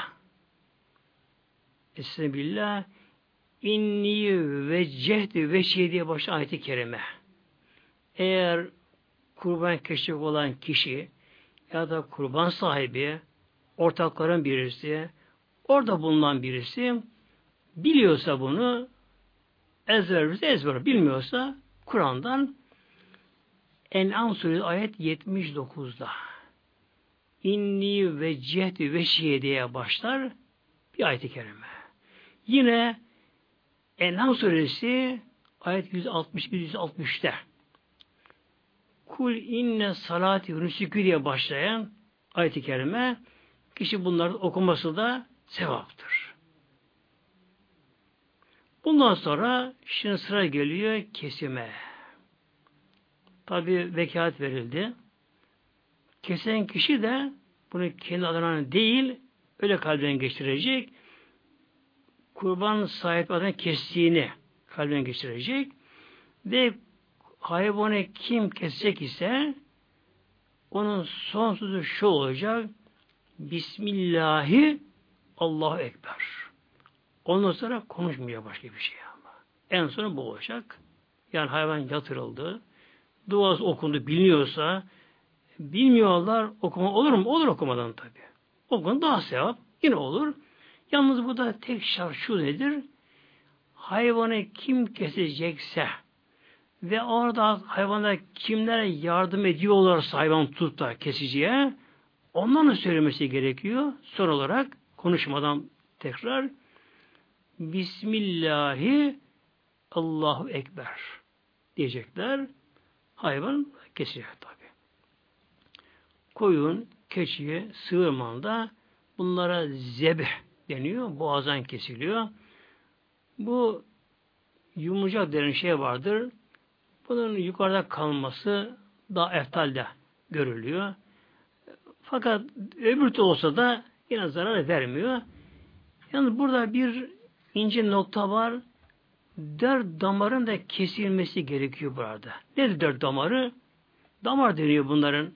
Estağfirullah inni veccehti veçhi diye başlayan ayeti kerime. Eğer kurban keşif olan kişi ya da kurban sahibi ortakların birisi orada bulunan birisi biliyorsa bunu ezber ezber bilmiyorsa Kur'an'dan En'am suresi ayet 79'da inni ve cehdi ve diye başlar bir ayet-i kerime. Yine En'am suresi ayet 160-160'te Kul inne salati nusükü diye başlayan ayet-i kerime kişi bunların okuması da sevaptır. Bundan sonra şimdi sıra geliyor kesime. Tabi vekalet verildi. Kesen kişi de bunu kendi adına değil öyle kalben geçirecek. Kurban sahip adına kestiğini kalben geçirecek. Ve hayvanı kim kesecek ise onun son sözü şu olacak. Bismillahi Allahu Ekber. Ondan sonra konuşmuyor başka bir şey ama. En son bu olacak. Yani hayvan yatırıldı. Duası okundu biliniyorsa bilmiyorlar okuma olur mu? Olur okumadan tabi. Okun daha sevap. Yine olur. Yalnız burada tek şart şu nedir? Hayvanı kim kesecekse ve orada hayvana kimlere yardım ediyorlarsa hayvan tutup da kesiciye onların söylemesi gerekiyor. Son olarak konuşmadan tekrar Bismillahi Allahu Ekber diyecekler. Hayvan kesilecek tabi. Koyun, keçi, sığırmanda bunlara zebih deniyor. Boğazdan kesiliyor. Bu yumuşak denen şey vardır. Bunun yukarıda kalması daha eftalde görülüyor. Fakat öbür türlü olsa da yine zarar vermiyor. Yalnız burada bir ince nokta var. Dört damarın da kesilmesi gerekiyor burada. Nedir dört damarı? Damar deniyor bunların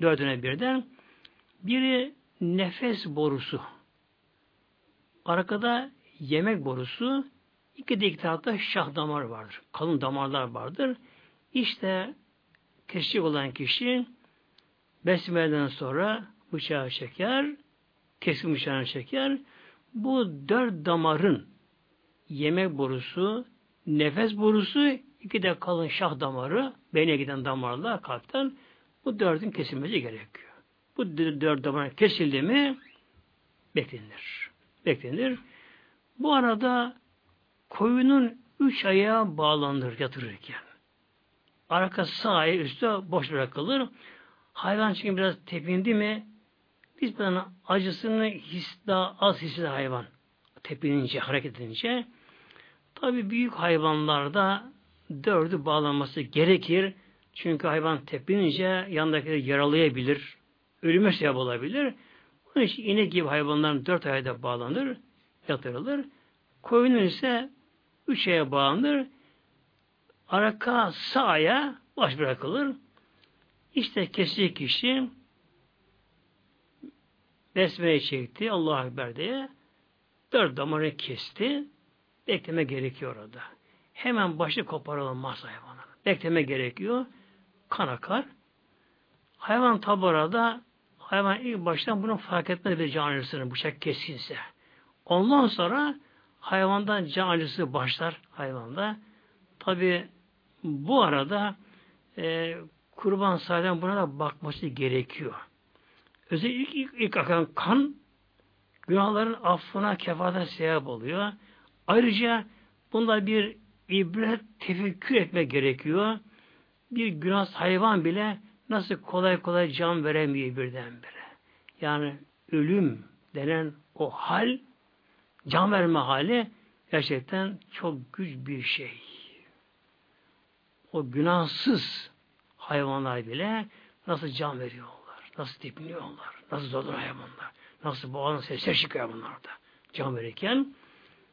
dördüne birden. Biri nefes borusu. Arkada yemek borusu. İki de iki tarafta şah damar vardır. Kalın damarlar vardır. İşte kesecek olan kişi besmeleden sonra bıçağı çeker, kesim bıçağını çeker. Bu dört damarın yemek borusu, nefes borusu, iki de kalın şah damarı, beyne giden damarlar kalpten bu dördün kesilmesi gerekiyor. Bu dört damar kesildi mi beklenir. Beklenir. Bu arada koyunun üç ayağı bağlanır yatırırken. Arkası sağ ayağı üstü boş bırakılır. Hayvan çünkü biraz tepindi mi bunun acısını his, daha az hisseder hayvan. Tepinince, hareket edince. Tabi büyük hayvanlarda dördü bağlanması gerekir. Çünkü hayvan tepinince yanındakileri yaralayabilir. Ölüme sebep olabilir. Bunun için inek gibi hayvanların dört ayda bağlanır, yatırılır. Koyunun ise üç aya bağlanır. Arka sağa baş bırakılır. İşte kesici kişi besmele çekti Allah Ekber diye dört damarı kesti. Bekleme gerekiyor orada. Hemen başı koparılmaz hayvana. Bekleme gerekiyor. Kan akar. Hayvan tabi orada hayvan ilk baştan bunu fark etmez bir can acısını bıçak kesilse. Ondan sonra hayvandan can acısı başlar hayvanda. Tabi bu arada e, kurban sahibi buna da bakması gerekiyor. Özellikle ilk, ilk, ilk akan kan günahların affına kefada sebep oluyor. Ayrıca bunda bir ibret tefekkür etme gerekiyor. Bir günah hayvan bile nasıl kolay kolay can veremiyor birdenbire. Yani ölüm denen o hal, can verme hali gerçekten çok güç bir şey. O günahsız hayvanlar bile nasıl can veriyor. Nasıl tepiniyorlar? Nasıl zorlar hayvanlar? Nasıl boğazın sesler çıkıyor bunlarda? Can verirken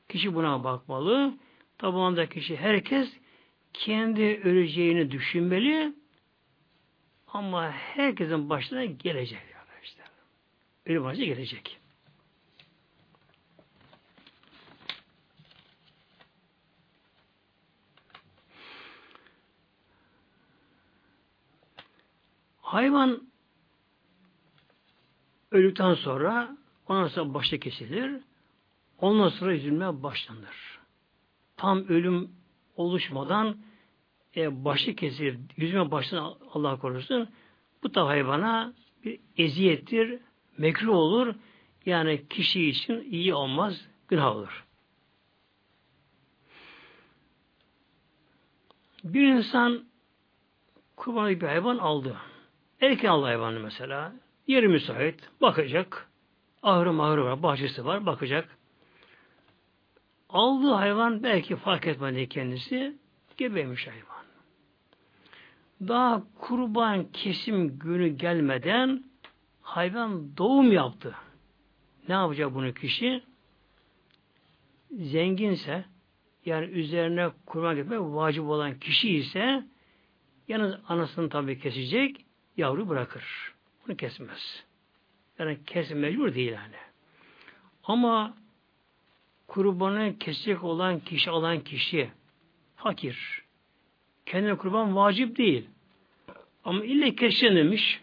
kişi buna bakmalı. Tabi kişi herkes kendi öleceğini düşünmeli ama herkesin başına gelecek arkadaşlar. ölüm acı gelecek. Hayvan öldükten sonra ondan sonra başı kesilir. Ondan sonra yüzülmeye başlanır. Tam ölüm oluşmadan e, başı kesilir, yüzüme başlanır Allah korusun. Bu da hayvana bir eziyettir, mekruh olur. Yani kişi için iyi olmaz, günah olur. Bir insan kurbanlık bir hayvan aldı. Erken aldı hayvanı mesela. Yeri müsait. Bakacak. Ahırı mahırı var. Bahçesi var. Bakacak. Aldığı hayvan belki fark etmedi kendisi. Gebeymiş hayvan. Daha kurban kesim günü gelmeden hayvan doğum yaptı. Ne yapacak bunu kişi? Zenginse yani üzerine kurban etmek vacip olan kişi ise yalnız anasını tabi kesecek, yavru bırakır. Bunu kesmez. Yani kesin mecbur değil yani. Ama kurbanı kesecek olan kişi alan kişi fakir. Kendine kurban vacip değil. Ama illa keseceğim demiş.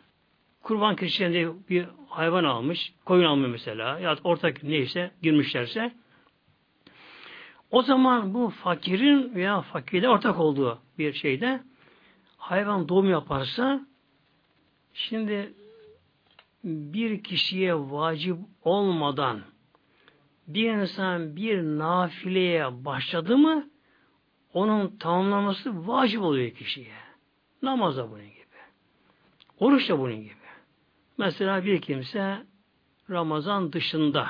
Kurban diye bir hayvan almış. Koyun almış mesela. Ya ortak neyse girmişlerse o zaman bu fakirin veya fakirde ortak olduğu bir şeyde hayvan doğum yaparsa şimdi bir kişiye vacip olmadan bir insan bir nafileye başladı mı onun tamamlaması vacip oluyor kişiye. Namaz da bunun gibi. Oruç da bunun gibi. Mesela bir kimse Ramazan dışında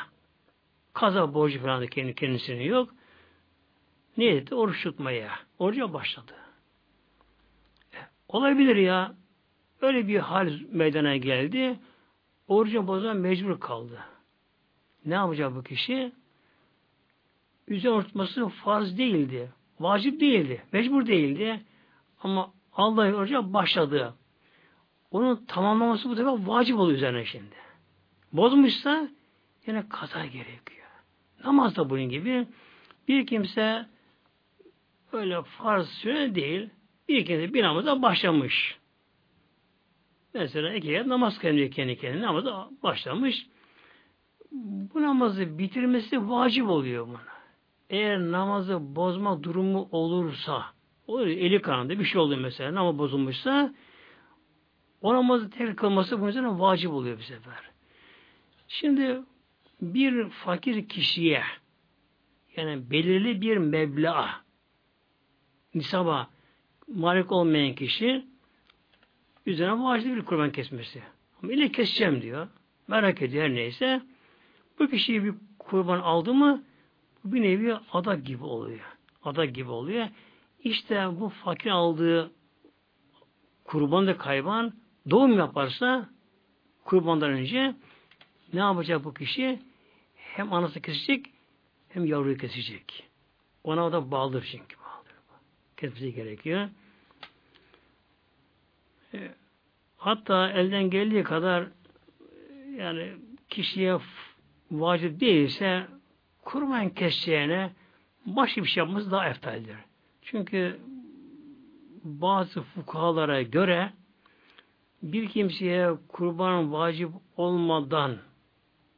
kaza borcu falan da kendi kendisinin yok. Ne etti? Oruç tutmaya. Oruca başladı. E, olabilir ya. Öyle bir hal meydana geldi. Oruca bozan mecbur kaldı. Ne yapacak bu kişi? Üzerine örtmesi farz değildi. Vacip değildi. Mecbur değildi. Ama Allah oruca başladı. Onun tamamlaması bu defa vacip oluyor üzerine şimdi. Bozmuşsa yine kaza gerekiyor. Namaz da bunun gibi. Bir kimse öyle farz süre değil, bir kimse bir namaza başlamış. Mesela iki namaz kılıyor kendi kendine namaza başlamış. Bu namazı bitirmesi vacip oluyor buna. Eğer namazı bozma durumu olursa, olur eli kanında bir şey oluyor mesela, namaz bozulmuşsa, o namazı tekrar kılması bunun üzerine vacip oluyor bir sefer. Şimdi bir fakir kişiye yani belirli bir meblağ nisaba malik olmayan kişi üzerine vacip bir kurban kesmesi. Ama ile keseceğim diyor. Merak ediyor neyse. Bu kişiyi bir kurban aldı mı bu bir nevi adak gibi oluyor. Adak gibi oluyor. İşte bu fakir aldığı kurban da kayban doğum yaparsa kurbandan önce ne yapacak bu kişi? Hem anası kesecek hem yavruyu kesecek. Ona o da bağlıdır çünkü. Bağlıdır. Kesmesi gerekiyor. E, hatta elden geldiği kadar yani kişiye vacip değilse kurban keseceğine başka bir şey yapması daha eftaldir. Çünkü bazı fukahalara göre bir kimseye kurban vacip olmadan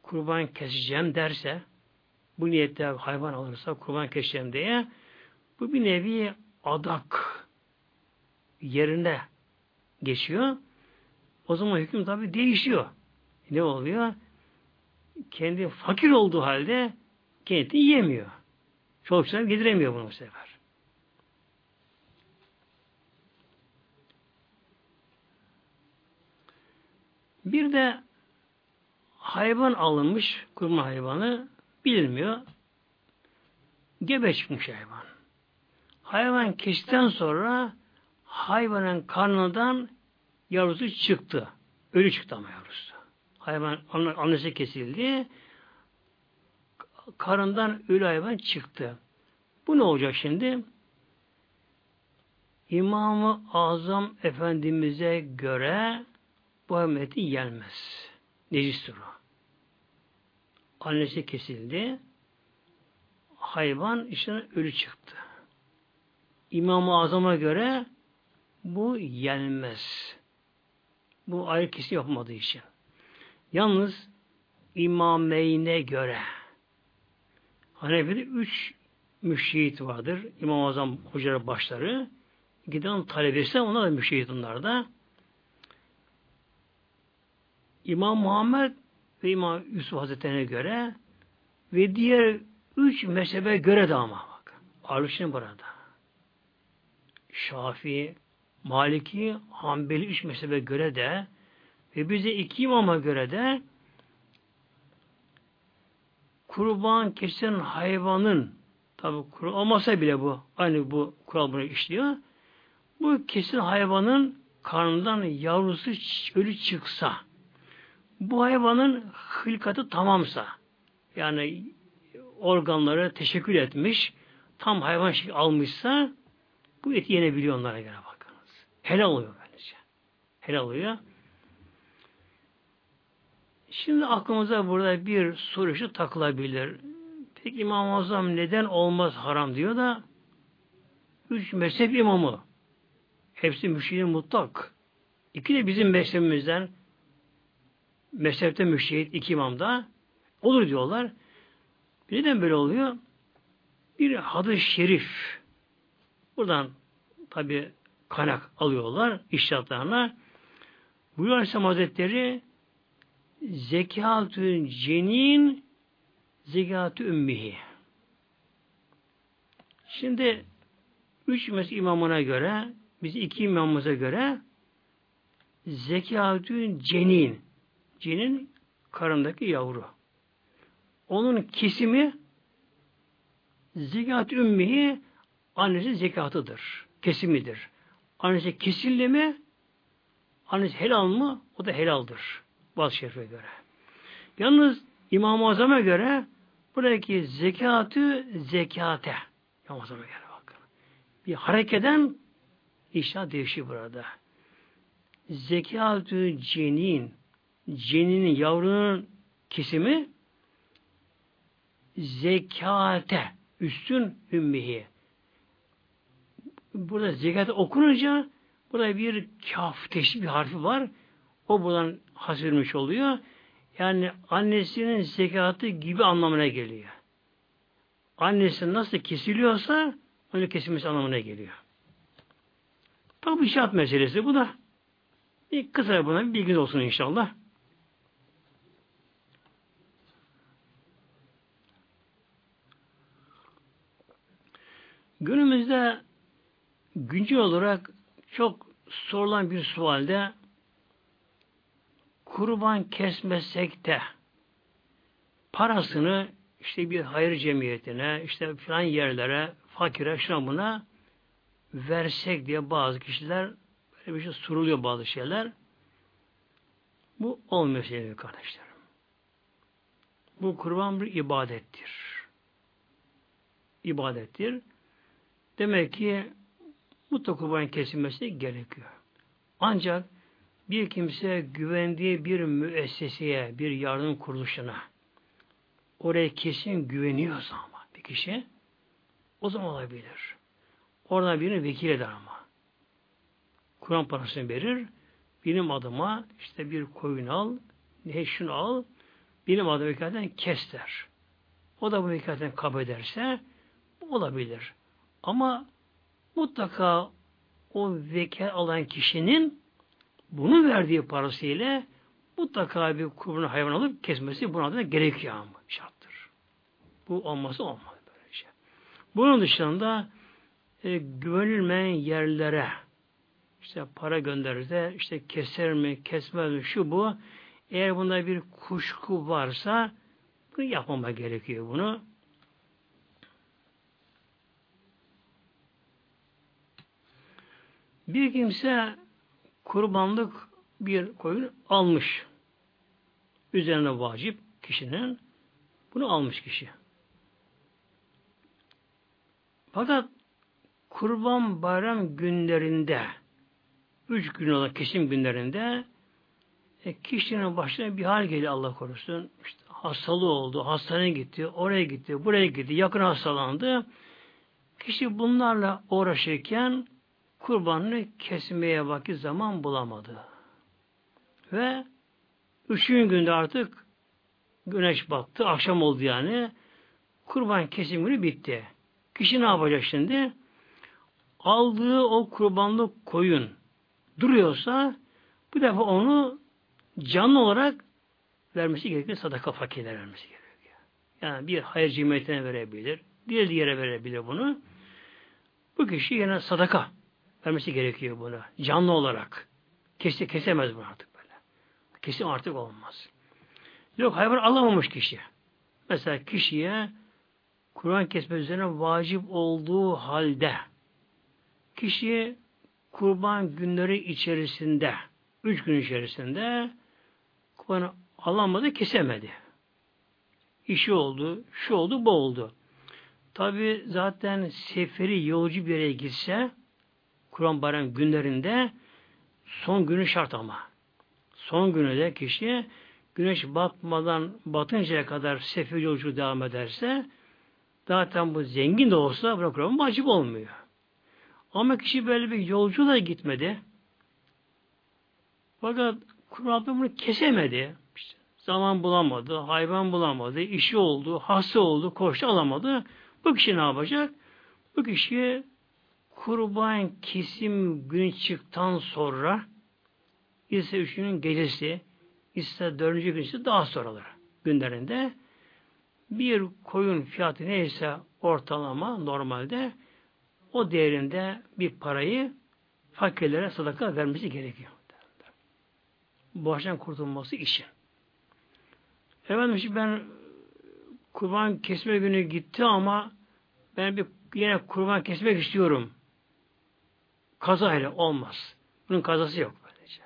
kurban keseceğim derse bu niyette hayvan alırsa kurban keseceğim diye bu bir nevi adak yerine geçiyor. O zaman hüküm tabi değişiyor. Ne oluyor? Kendi fakir olduğu halde kendi yiyemiyor. Çok güzel getiremiyor bunu bu sefer. Bir de hayvan alınmış, kurban hayvanı bilinmiyor. Gebe çıkmış hayvan. Hayvan kestikten sonra hayvanın karnından yavrusu çıktı. Ölü çıktı ama yavrusu. Hayvan annesi kesildi. Karından ölü hayvan çıktı. Bu ne olacak şimdi? İmam-ı Azam Efendimiz'e göre bu ümmetin gelmez. Necistir o. annesi kesildi. Hayvan işte ölü çıktı. İmam-ı Azam'a göre bu yenmez. Bu ayrı kesin yapmadığı için. Yalnız imameyne göre Hanefi'de üç müşehit vardır. İmam-ı Azam hocaları başları. Giden talebesi onlar da müşehit onlar da. İmam Muhammed ve İmam Yusuf Hazretleri'ne göre ve diğer üç mezhebe göre de ama bak. Arşın burada. Şafii, Maliki, Hanbeli üç mezhebe göre de ve bize iki imama göre de kurban kesen hayvanın tabi kural olmasa bile bu aynı bu kural bunu işliyor. Bu kesin hayvanın karnından yavrusu ölü çıksa bu hayvanın hılkatı tamamsa yani organları teşekkür etmiş tam hayvan şekli almışsa bu eti yenebiliyor onlara göre bakınız. Helal oluyor böylece. Helal oluyor. Şimdi aklımıza burada bir soru şu takılabilir. Peki İmam-ı Azam neden olmaz haram diyor da üç mezhep imamı hepsi müşehit mutlak. İki de bizim mezhebimizden mezhepte müşehit iki imam da olur diyorlar. Neden böyle oluyor? Bir hadis şerif buradan tabi kaynak alıyorlar iştahatlarına. Buyuruyor Aleyhisselam Hazretleri zekatü cenin zekatü ümmihi. Şimdi üç mezhep imamına göre biz iki imamımıza göre zekatü cenin cenin karındaki yavru. Onun kesimi zekat ümmihi annesi zekatıdır. Kesimidir. Annesi kesildi mi annesi helal mı? O da helaldir. Bazı şerife göre. Yalnız İmam-ı Azam'a göre buradaki zekatı zekate. İmam-ı Azam'a göre bakın. Bir harekeden işaret değişiyor burada. Zekatü cenin ceninin yavrunun kesimi zekate üstün ümmihi. Burada zekat okununca burada bir kaf teşbih harfi var. O buradan hasırmış oluyor. Yani annesinin zekatı gibi anlamına geliyor. Annesi nasıl kesiliyorsa öyle kesilmesi anlamına geliyor. Tabi şart meselesi bu da. Bir kısa buna bir bilginiz olsun inşallah. Günümüzde güncel olarak çok sorulan bir sualde kurban kesmesek de parasını işte bir hayır cemiyetine, işte filan yerlere, fakire, şuna buna versek diye bazı kişiler böyle bir şey soruluyor bazı şeyler. Bu olmuyor sevgili kardeşlerim. Bu kurban bir ibadettir. İbadettir. Demek ki mutlaka kurban kesilmesi gerekiyor. Ancak bir kimse güvendiği bir müesseseye, bir yardım kuruluşuna oraya kesin güveniyorsa ama bir kişi o zaman olabilir. Oradan birini vekil eder ama. Kur'an parasını verir. Benim adıma işte bir koyun al, ne şunu al, benim adıma vekaletten kes der. O da bu vekaletten kabul ederse olabilir. Ama mutlaka o vekal alan kişinin bunu verdiği parasıyla mutlaka bir kurbanı hayvan alıp kesmesi buna da gerekiyor ama şarttır. Bu olması olmaz böyle şey. Bunun dışında e, güvenilmeyen yerlere işte para gönderirse işte keser mi kesmez mi şu bu eğer bunda bir kuşku varsa bunu yapmama gerekiyor bunu. Bir kimse kurbanlık bir koyun almış. Üzerine vacip kişinin bunu almış kişi. Fakat kurban bayram günlerinde üç gün olan kesim günlerinde e, kişinin başına bir hal geliyor Allah korusun. İşte hastalığı oldu, hastaneye gitti, oraya gitti, buraya gitti, yakın hastalandı. Kişi bunlarla uğraşırken kurbanını kesmeye vakit zaman bulamadı. Ve üçüncü günde artık güneş battı, akşam oldu yani. Kurban kesim günü bitti. Kişi ne yapacak şimdi? Aldığı o kurbanlık koyun duruyorsa bu defa onu canlı olarak vermesi gerekiyor. Sadaka fakirlere vermesi gerekiyor. Yani bir hayır cimriyetine verebilir. Diğer yere verebilir bunu. Bu kişi yine sadaka vermesi gerekiyor bunu. Canlı olarak. Kese, kesemez bunu artık böyle. Kesim artık olmaz. Yok hayvan alamamış kişi. Mesela kişiye Kur'an kesme üzerine vacip olduğu halde kişi kurban günleri içerisinde üç gün içerisinde kurbanı alamadı, kesemedi. İşi oldu, şu oldu, bu oldu. Tabi zaten seferi yolcu bir yere gitse Kur'an bayram günlerinde son günü şart ama. Son günü de kişi güneş batmadan batıncaya kadar sefer yolcu devam ederse zaten bu zengin de olsa buna Kur'an vacip olmuyor. Ama kişi böyle bir yolculuğa gitmedi. Fakat Kur'an bunu kesemedi. İşte zaman bulamadı, hayvan bulamadı, işi oldu, hasta oldu, koştu alamadı. Bu kişi ne yapacak? Bu kişi kurban kesim günü çıktıktan sonra ise üçünün gecesi ise dördüncü gün ise daha sonraları günlerinde bir koyun fiyatı neyse ortalama normalde o değerinde bir parayı fakirlere sadaka vermesi gerekiyor. Borçtan kurtulması için. Efendim ben kurban kesme günü gitti ama ben bir yine kurban kesmek istiyorum. Kazayla olmaz. Bunun kazası yok böylece.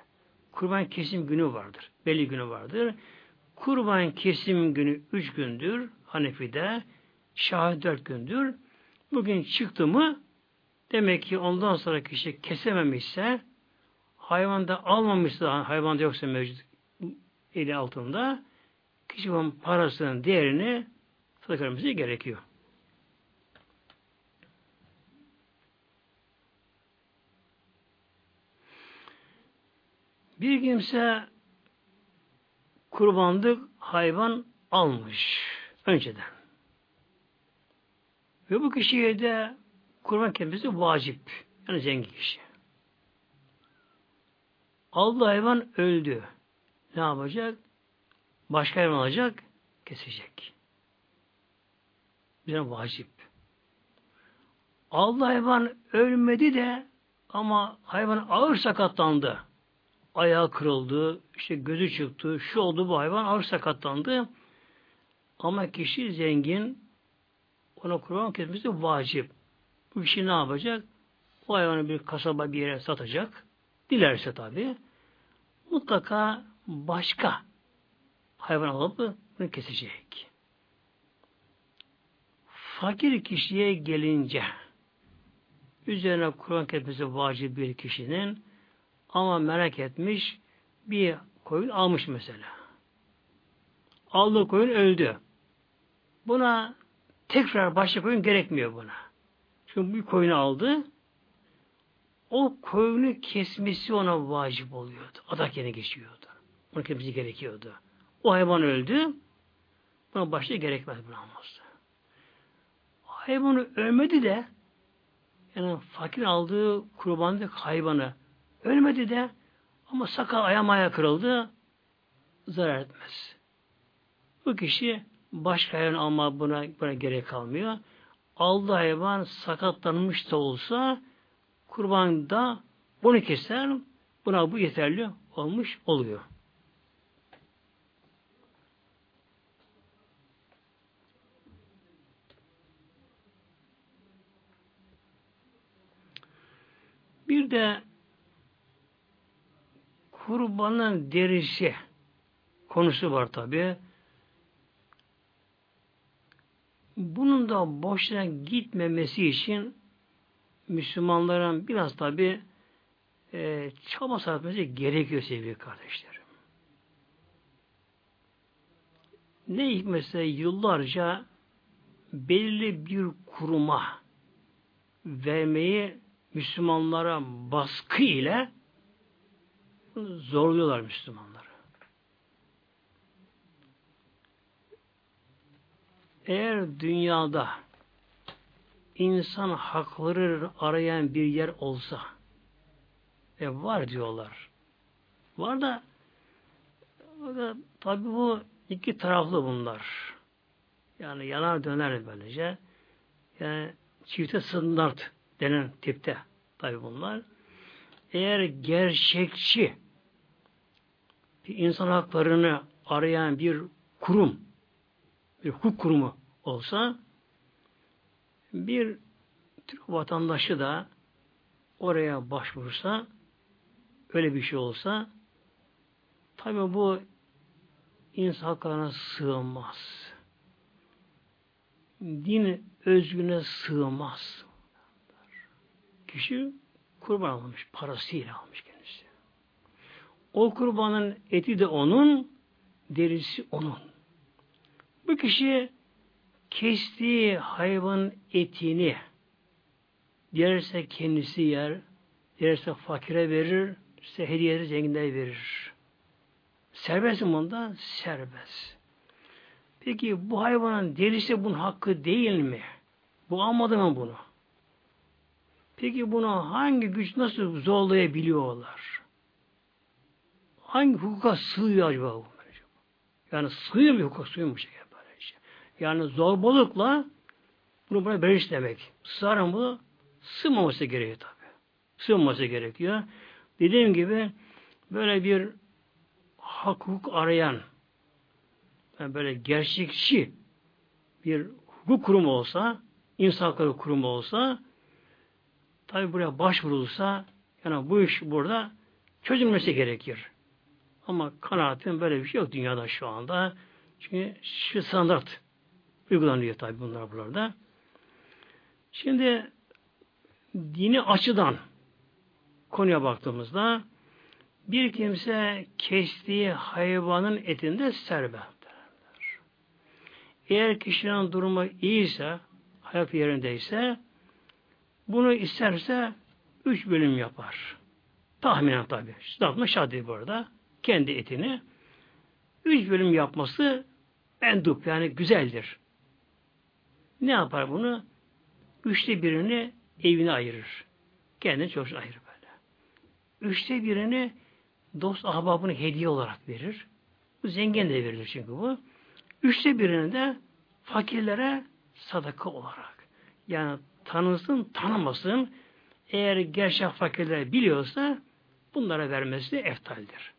Kurban kesim günü vardır. Belli günü vardır. Kurban kesim günü üç gündür. Hanefi'de şahit dört gündür. Bugün çıktı mı demek ki ondan sonra kişi kesememişse hayvanda almamışsa hayvanda yoksa mevcut eli altında kişi parasının değerini sadaka gerekiyor. Bir kimse kurbanlık hayvan almış önceden. Ve bu kişiye de kurban kesmesi vacip. Yani zengin kişi. Aldı hayvan öldü. Ne yapacak? Başka hayvan alacak, kesecek. Bize vacip. Allah hayvan ölmedi de ama hayvan ağır sakatlandı. Ayağı kırıldı, işte gözü çıktı, şu oldu bu hayvan ağır sakatlandı. Ama kişi zengin, ona kurban kesmesi vacip. Bu kişi ne yapacak? O hayvanı bir kasaba bir yere satacak. Dilerse tabi. Mutlaka başka hayvan alıp bunu kesecek. Fakir kişiye gelince üzerine Kur'an kesmesi vacip bir kişinin ama merak etmiş bir koyun almış mesela. Aldığı koyun öldü. Buna tekrar başka koyun gerekmiyor buna. Çünkü bir koyunu aldı. O koyunu kesmesi ona vacip oluyordu. Adak yerine geçiyordu. Onu kesmesi gerekiyordu. O hayvan öldü. Buna başta gerekmez buna olmazsa. Hayvanı ölmedi de yani fakir aldığı kurbanlık hayvanı ölmedi de ama sakal ayağım kırıldı zarar etmez. Bu kişi başka hayvan alma buna, buna gerek kalmıyor. Aldığı hayvan sakatlanmış da olsa kurban da bunu keser buna bu yeterli olmuş oluyor. Bir de kurbanın derisi konusu var tabi. Bunun da boşuna gitmemesi için Müslümanların biraz tabi e, çaba sarf etmesi gerekiyor sevgili kardeşlerim. ne hikmetse yıllarca belirli bir kuruma vermeyi Müslümanlara baskı ile zorluyorlar Müslümanları. Eğer dünyada insan hakları arayan bir yer olsa ve var diyorlar. Var da tabi bu iki taraflı bunlar. Yani yanar döner böylece. Yani çifte standart denen tipte tabi bunlar. Eğer gerçekçi bir insan haklarını arayan bir kurum, bir hukuk kurumu olsa bir Türk vatandaşı da oraya başvursa öyle bir şey olsa tabi bu insan haklarına sığmaz. Din özgüne sığmaz. Kişi kurban almış, parasıyla almış kendisi. O kurbanın eti de onun, derisi onun. Bu kişi kestiği hayvan etini dilerse kendisi yer, dilerse fakire verir, ise hediyeleri zenginlere verir. Serbest mi bunda? Serbest. Peki bu hayvanın derisi bunun hakkı değil mi? Bu almadı mı bunu? Peki bunu hangi güç nasıl zorlayabiliyorlar? Hangi hukuka sığıyor acaba bu? Yani sığıyor mu hukuka sığıyor mu şey? Yani zorbalıkla bunu buna veriş demek. Sığarım bu sığmaması gerekiyor tabi. Sığmaması gerekiyor. Dediğim gibi böyle bir hukuk arayan yani böyle gerçekçi bir hukuk kurumu olsa, insan hakları kurumu olsa tabi buraya başvurulsa yani bu iş burada çözülmesi gerekir. Ama kanaatim böyle bir şey yok dünyada şu anda. Çünkü şu standart uygulanıyor tabi bunlar burada. Şimdi dini açıdan konuya baktığımızda bir kimse kestiği hayvanın etinde serbesttir. Eğer kişinin durumu iyiyse, hayat yerindeyse bunu isterse üç bölüm yapar. Tahminen tabi. Zatma şadi bu arada. Kendi etini üç bölüm yapması endup yani güzeldir. Ne yapar bunu? Üçte birini evine ayırır. Kendine çocuğuna ayırır böyle. Üçte birini dost ahbabını hediye olarak verir. Bu zengin de verilir çünkü bu. Üçte birini de fakirlere sadaka olarak. Yani tanısın, tanımasın. Eğer gerçek fakirler biliyorsa bunlara vermesi eftaldir.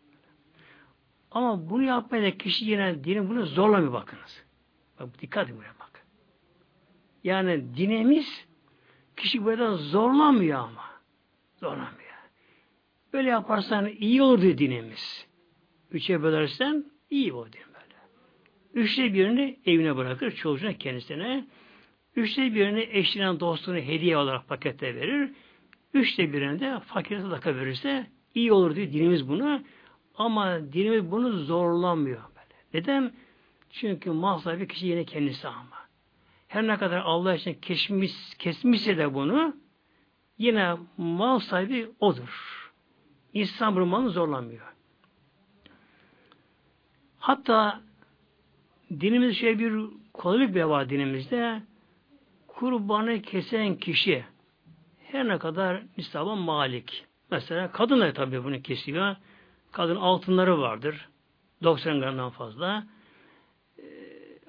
Ama bunu yapmaya kişi yine dinin bunu zorlamıyor bakınız. Bak dikkat edin buraya bak. Yani dinimiz kişi böyle zorlamıyor ama. Zorlamıyor. Böyle yaparsan iyi olur diyor dinimiz. Üçe bölersen iyi olur diyor böyle. Üçte birini evine bırakır, çocuğuna kendisine. Üçte birini eşine, dostuna hediye olarak pakette verir. Üçte birini de fakire sadaka verirse iyi olur diyor dinimiz bunu. Ama dinimiz bunu zorlamıyor. Böyle. Neden? Çünkü mal sahibi kişi yine kendisi ama. Her ne kadar Allah için kesmiş, kesmişse de bunu yine mal sahibi odur. İnsan bu malını zorlamıyor. Hatta dinimiz şey bir kolaylık bile var dinimizde. Kurbanı kesen kişi her ne kadar nisaba malik. Mesela kadın da tabii bunu kesiyor. Kadın altınları vardır. 90 gramdan fazla. Ee,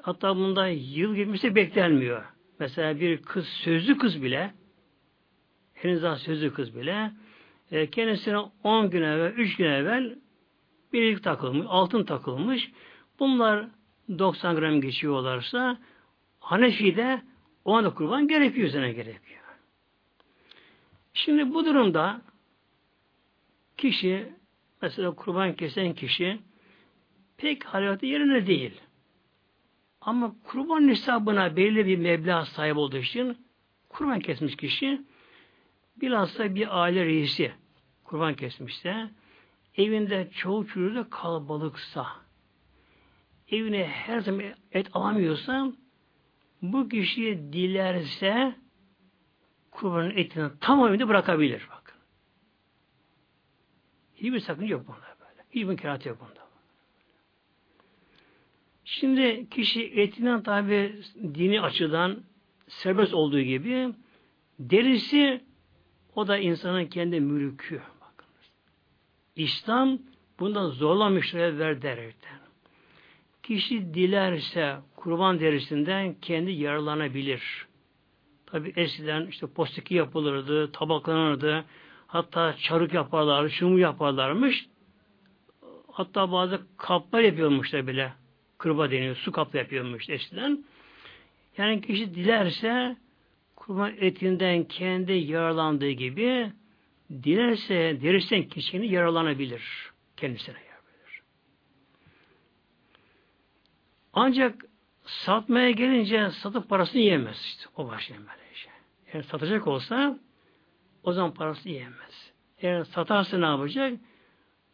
hatta bunda yıl girmişse beklenmiyor. Mesela bir kız, sözlü kız bile henüz daha sözlü kız bile e, kendisine 10 gün evvel, 3 gün evvel birlik takılmış, altın takılmış. Bunlar 90 gram geçiyorlarsa Hanefi'de o anda kurban gerekiyor, üzerine gerekiyor. Şimdi bu durumda kişi mesela kurban kesen kişi pek hayatı yerine değil. Ama kurban hesabına belirli bir meblağ sahip olduğu için kurban kesmiş kişi bilhassa bir aile reisi kurban kesmişse evinde çoğu çocuğu da kalabalıksa evine her zaman et alamıyorsa bu kişi dilerse kurbanın etini tamamıyla bırakabilir. Bakın. Hiçbir sakınca yok bunda böyle. Hiçbir kerahat yok bunda. Şimdi kişi etinden tabi dini açıdan serbest olduğu gibi derisi o da insanın kendi mülkü. Bakınız. İslam bundan zorlamışlara ver derekten. Kişi dilerse kurban derisinden kendi yararlanabilir. Tabi eskiden işte postiki yapılırdı, tabaklanırdı, hatta çarık yaparlar, şumu yaparlarmış. Hatta bazı kaplar yapıyormuşlar bile. Kırba deniyor, su kaplı yapıyormuş eskiden. Yani kişi dilerse kurban etinden kendi yararlandığı gibi dilerse deristen kişinin yararlanabilir. Kendisine yararlanabilir. Ancak satmaya gelince satıp parasını yiyemez işte. O başlayan böyle şey. Eğer satacak olsa o zaman parasını yiyemez. Eğer satarsa ne yapacak?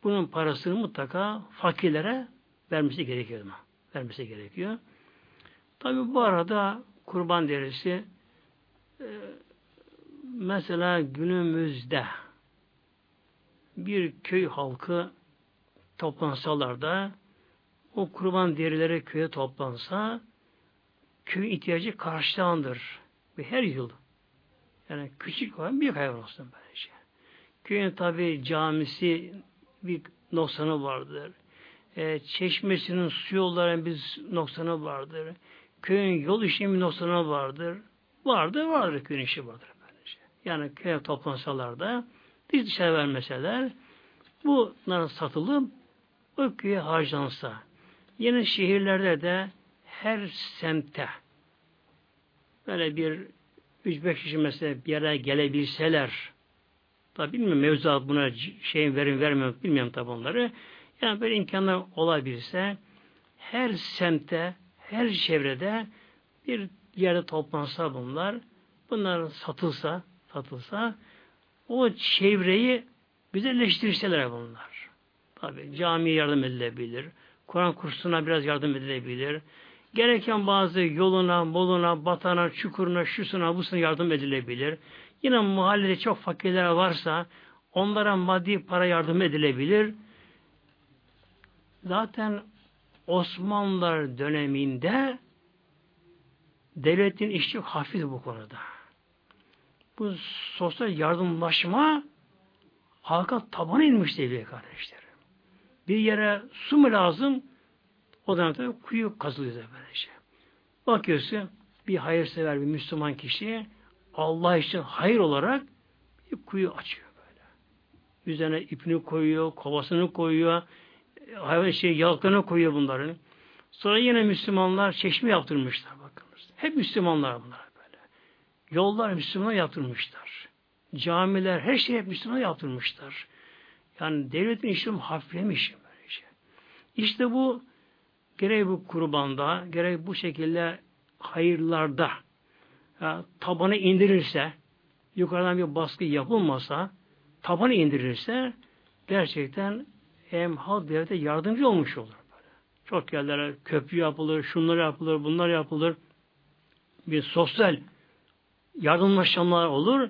Bunun parasını mutlaka fakirlere vermesi gerekiyor. Vermesi gerekiyor. Tabi bu arada kurban derisi e, mesela günümüzde bir köy halkı toplansalar da o kurban derileri köye toplansa köy ihtiyacı karşılandır. Ve her yıl yani küçük olan bir hayvan olsun böylece. Köyün tabi camisi bir noksanı vardır. E, çeşmesinin su yollarının bir noksanı vardır. Köyün yol işinin bir noksanı vardır. Vardır, vardır köyün işi vardır. Böylece. Yani köye toplansalar da dış dışarı vermeseler bunların satılıp o köye harcansa yine şehirlerde de her semte böyle bir 3-5 kişi mesela bir yere gelebilseler tabi bilmiyorum mevzuat buna şey verin vermiyor bilmiyorum tabi onları yani böyle imkanlar olabilse her semte her çevrede bir yerde toplansa bunlar bunlar satılsa satılsa o çevreyi güzelleştirseler bunlar. Tabi camiye yardım edilebilir. Kur'an kursuna biraz yardım edilebilir. Gereken bazı yoluna, moluna, batana, çukuruna, şusuna, busuna yardım edilebilir. Yine mahallede çok fakirler varsa onlara maddi para yardım edilebilir. Zaten Osmanlılar döneminde devletin işi hafif bu konuda. Bu sosyal yardımlaşma halka tabanı inmiş sevgili kardeşlerim. Bir yere su mu lazım? O dönemde kuyu kazılıyor böylece. Bakıyorsun bir hayırsever bir Müslüman kişi Allah için hayır olarak bir kuyu açıyor böyle. Üzerine ipini koyuyor, kovasını koyuyor, hayvan şey yalkını koyuyor bunların. Sonra yine Müslümanlar çeşme yaptırmışlar bakınız. Hep Müslümanlar bunlar böyle. Yollar Müslüman yaptırmışlar. Camiler her şey hep Müslüman yaptırmışlar. Yani devletin işlemi hafiflemiş böylece. İşte bu gerek bu kurbanda, gerek bu şekilde hayırlarda ya, tabanı indirirse, yukarıdan bir baskı yapılmasa, tabanı indirirse gerçekten hem halk devlete yardımcı olmuş olur. Böyle. Çok yerlere köprü yapılır, şunlar yapılır, bunlar yapılır. Bir sosyal yardımlaşmalar olur.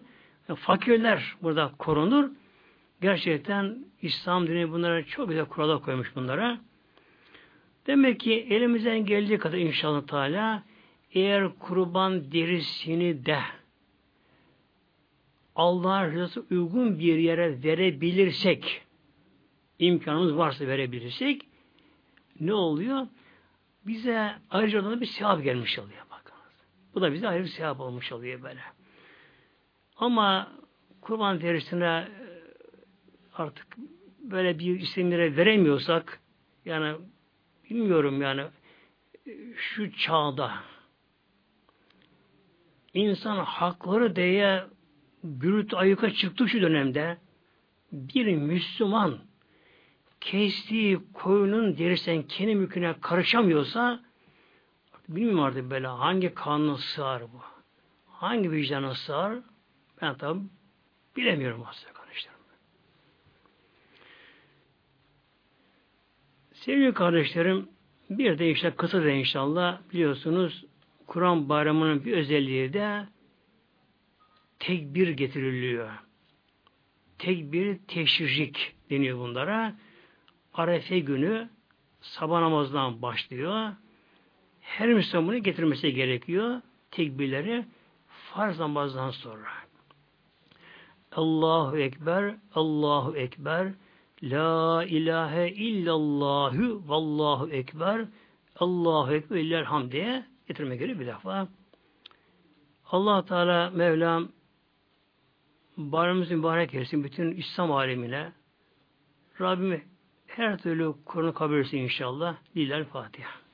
Fakirler burada korunur. Gerçekten İslam dini bunlara çok güzel kurala koymuş bunlara. Demek ki elimizden geldiği kadar inşallah Teala eğer kurban derisini de Allah'ın rızası uygun bir yere verebilirsek imkanımız varsa verebilirsek ne oluyor? Bize ayrıca da bir sevap gelmiş oluyor bakınız. Bu da bize ayrı bir sevap olmuş oluyor böyle. Ama kurban derisine artık böyle bir isimlere veremiyorsak yani bilmiyorum yani şu çağda insan hakları diye gürültü ayıka çıktı şu dönemde bir Müslüman kestiği koyunun derisen kendi mülküne karışamıyorsa bilmiyorum artık böyle hangi kanuna sığar bu? Hangi vicdana sığar? Ben tabi bilemiyorum aslında kardeşlerim. Sevgili kardeşlerim Bir de işte kısa da inşallah biliyorsunuz Kur'an bayramının bir özelliği de tekbir getiriliyor. Tekbir teşrik deniyor bunlara. Arefe günü sabah namazından başlıyor. Her Müslümanın getirmesi gerekiyor. Tekbirleri farz namazdan sonra. Allahu Ekber, Allahu Ekber, La ilahe illallahü vallahu ekber, Allahu ekber illel hamdiye getirmek gerekiyor bir defa. allah Teala Mevlam bayramımızı mübarek etsin bütün İslam alemine. Rabbim her türlü Kur'an'ı kabul etsin inşallah. Lillahi Fatiha.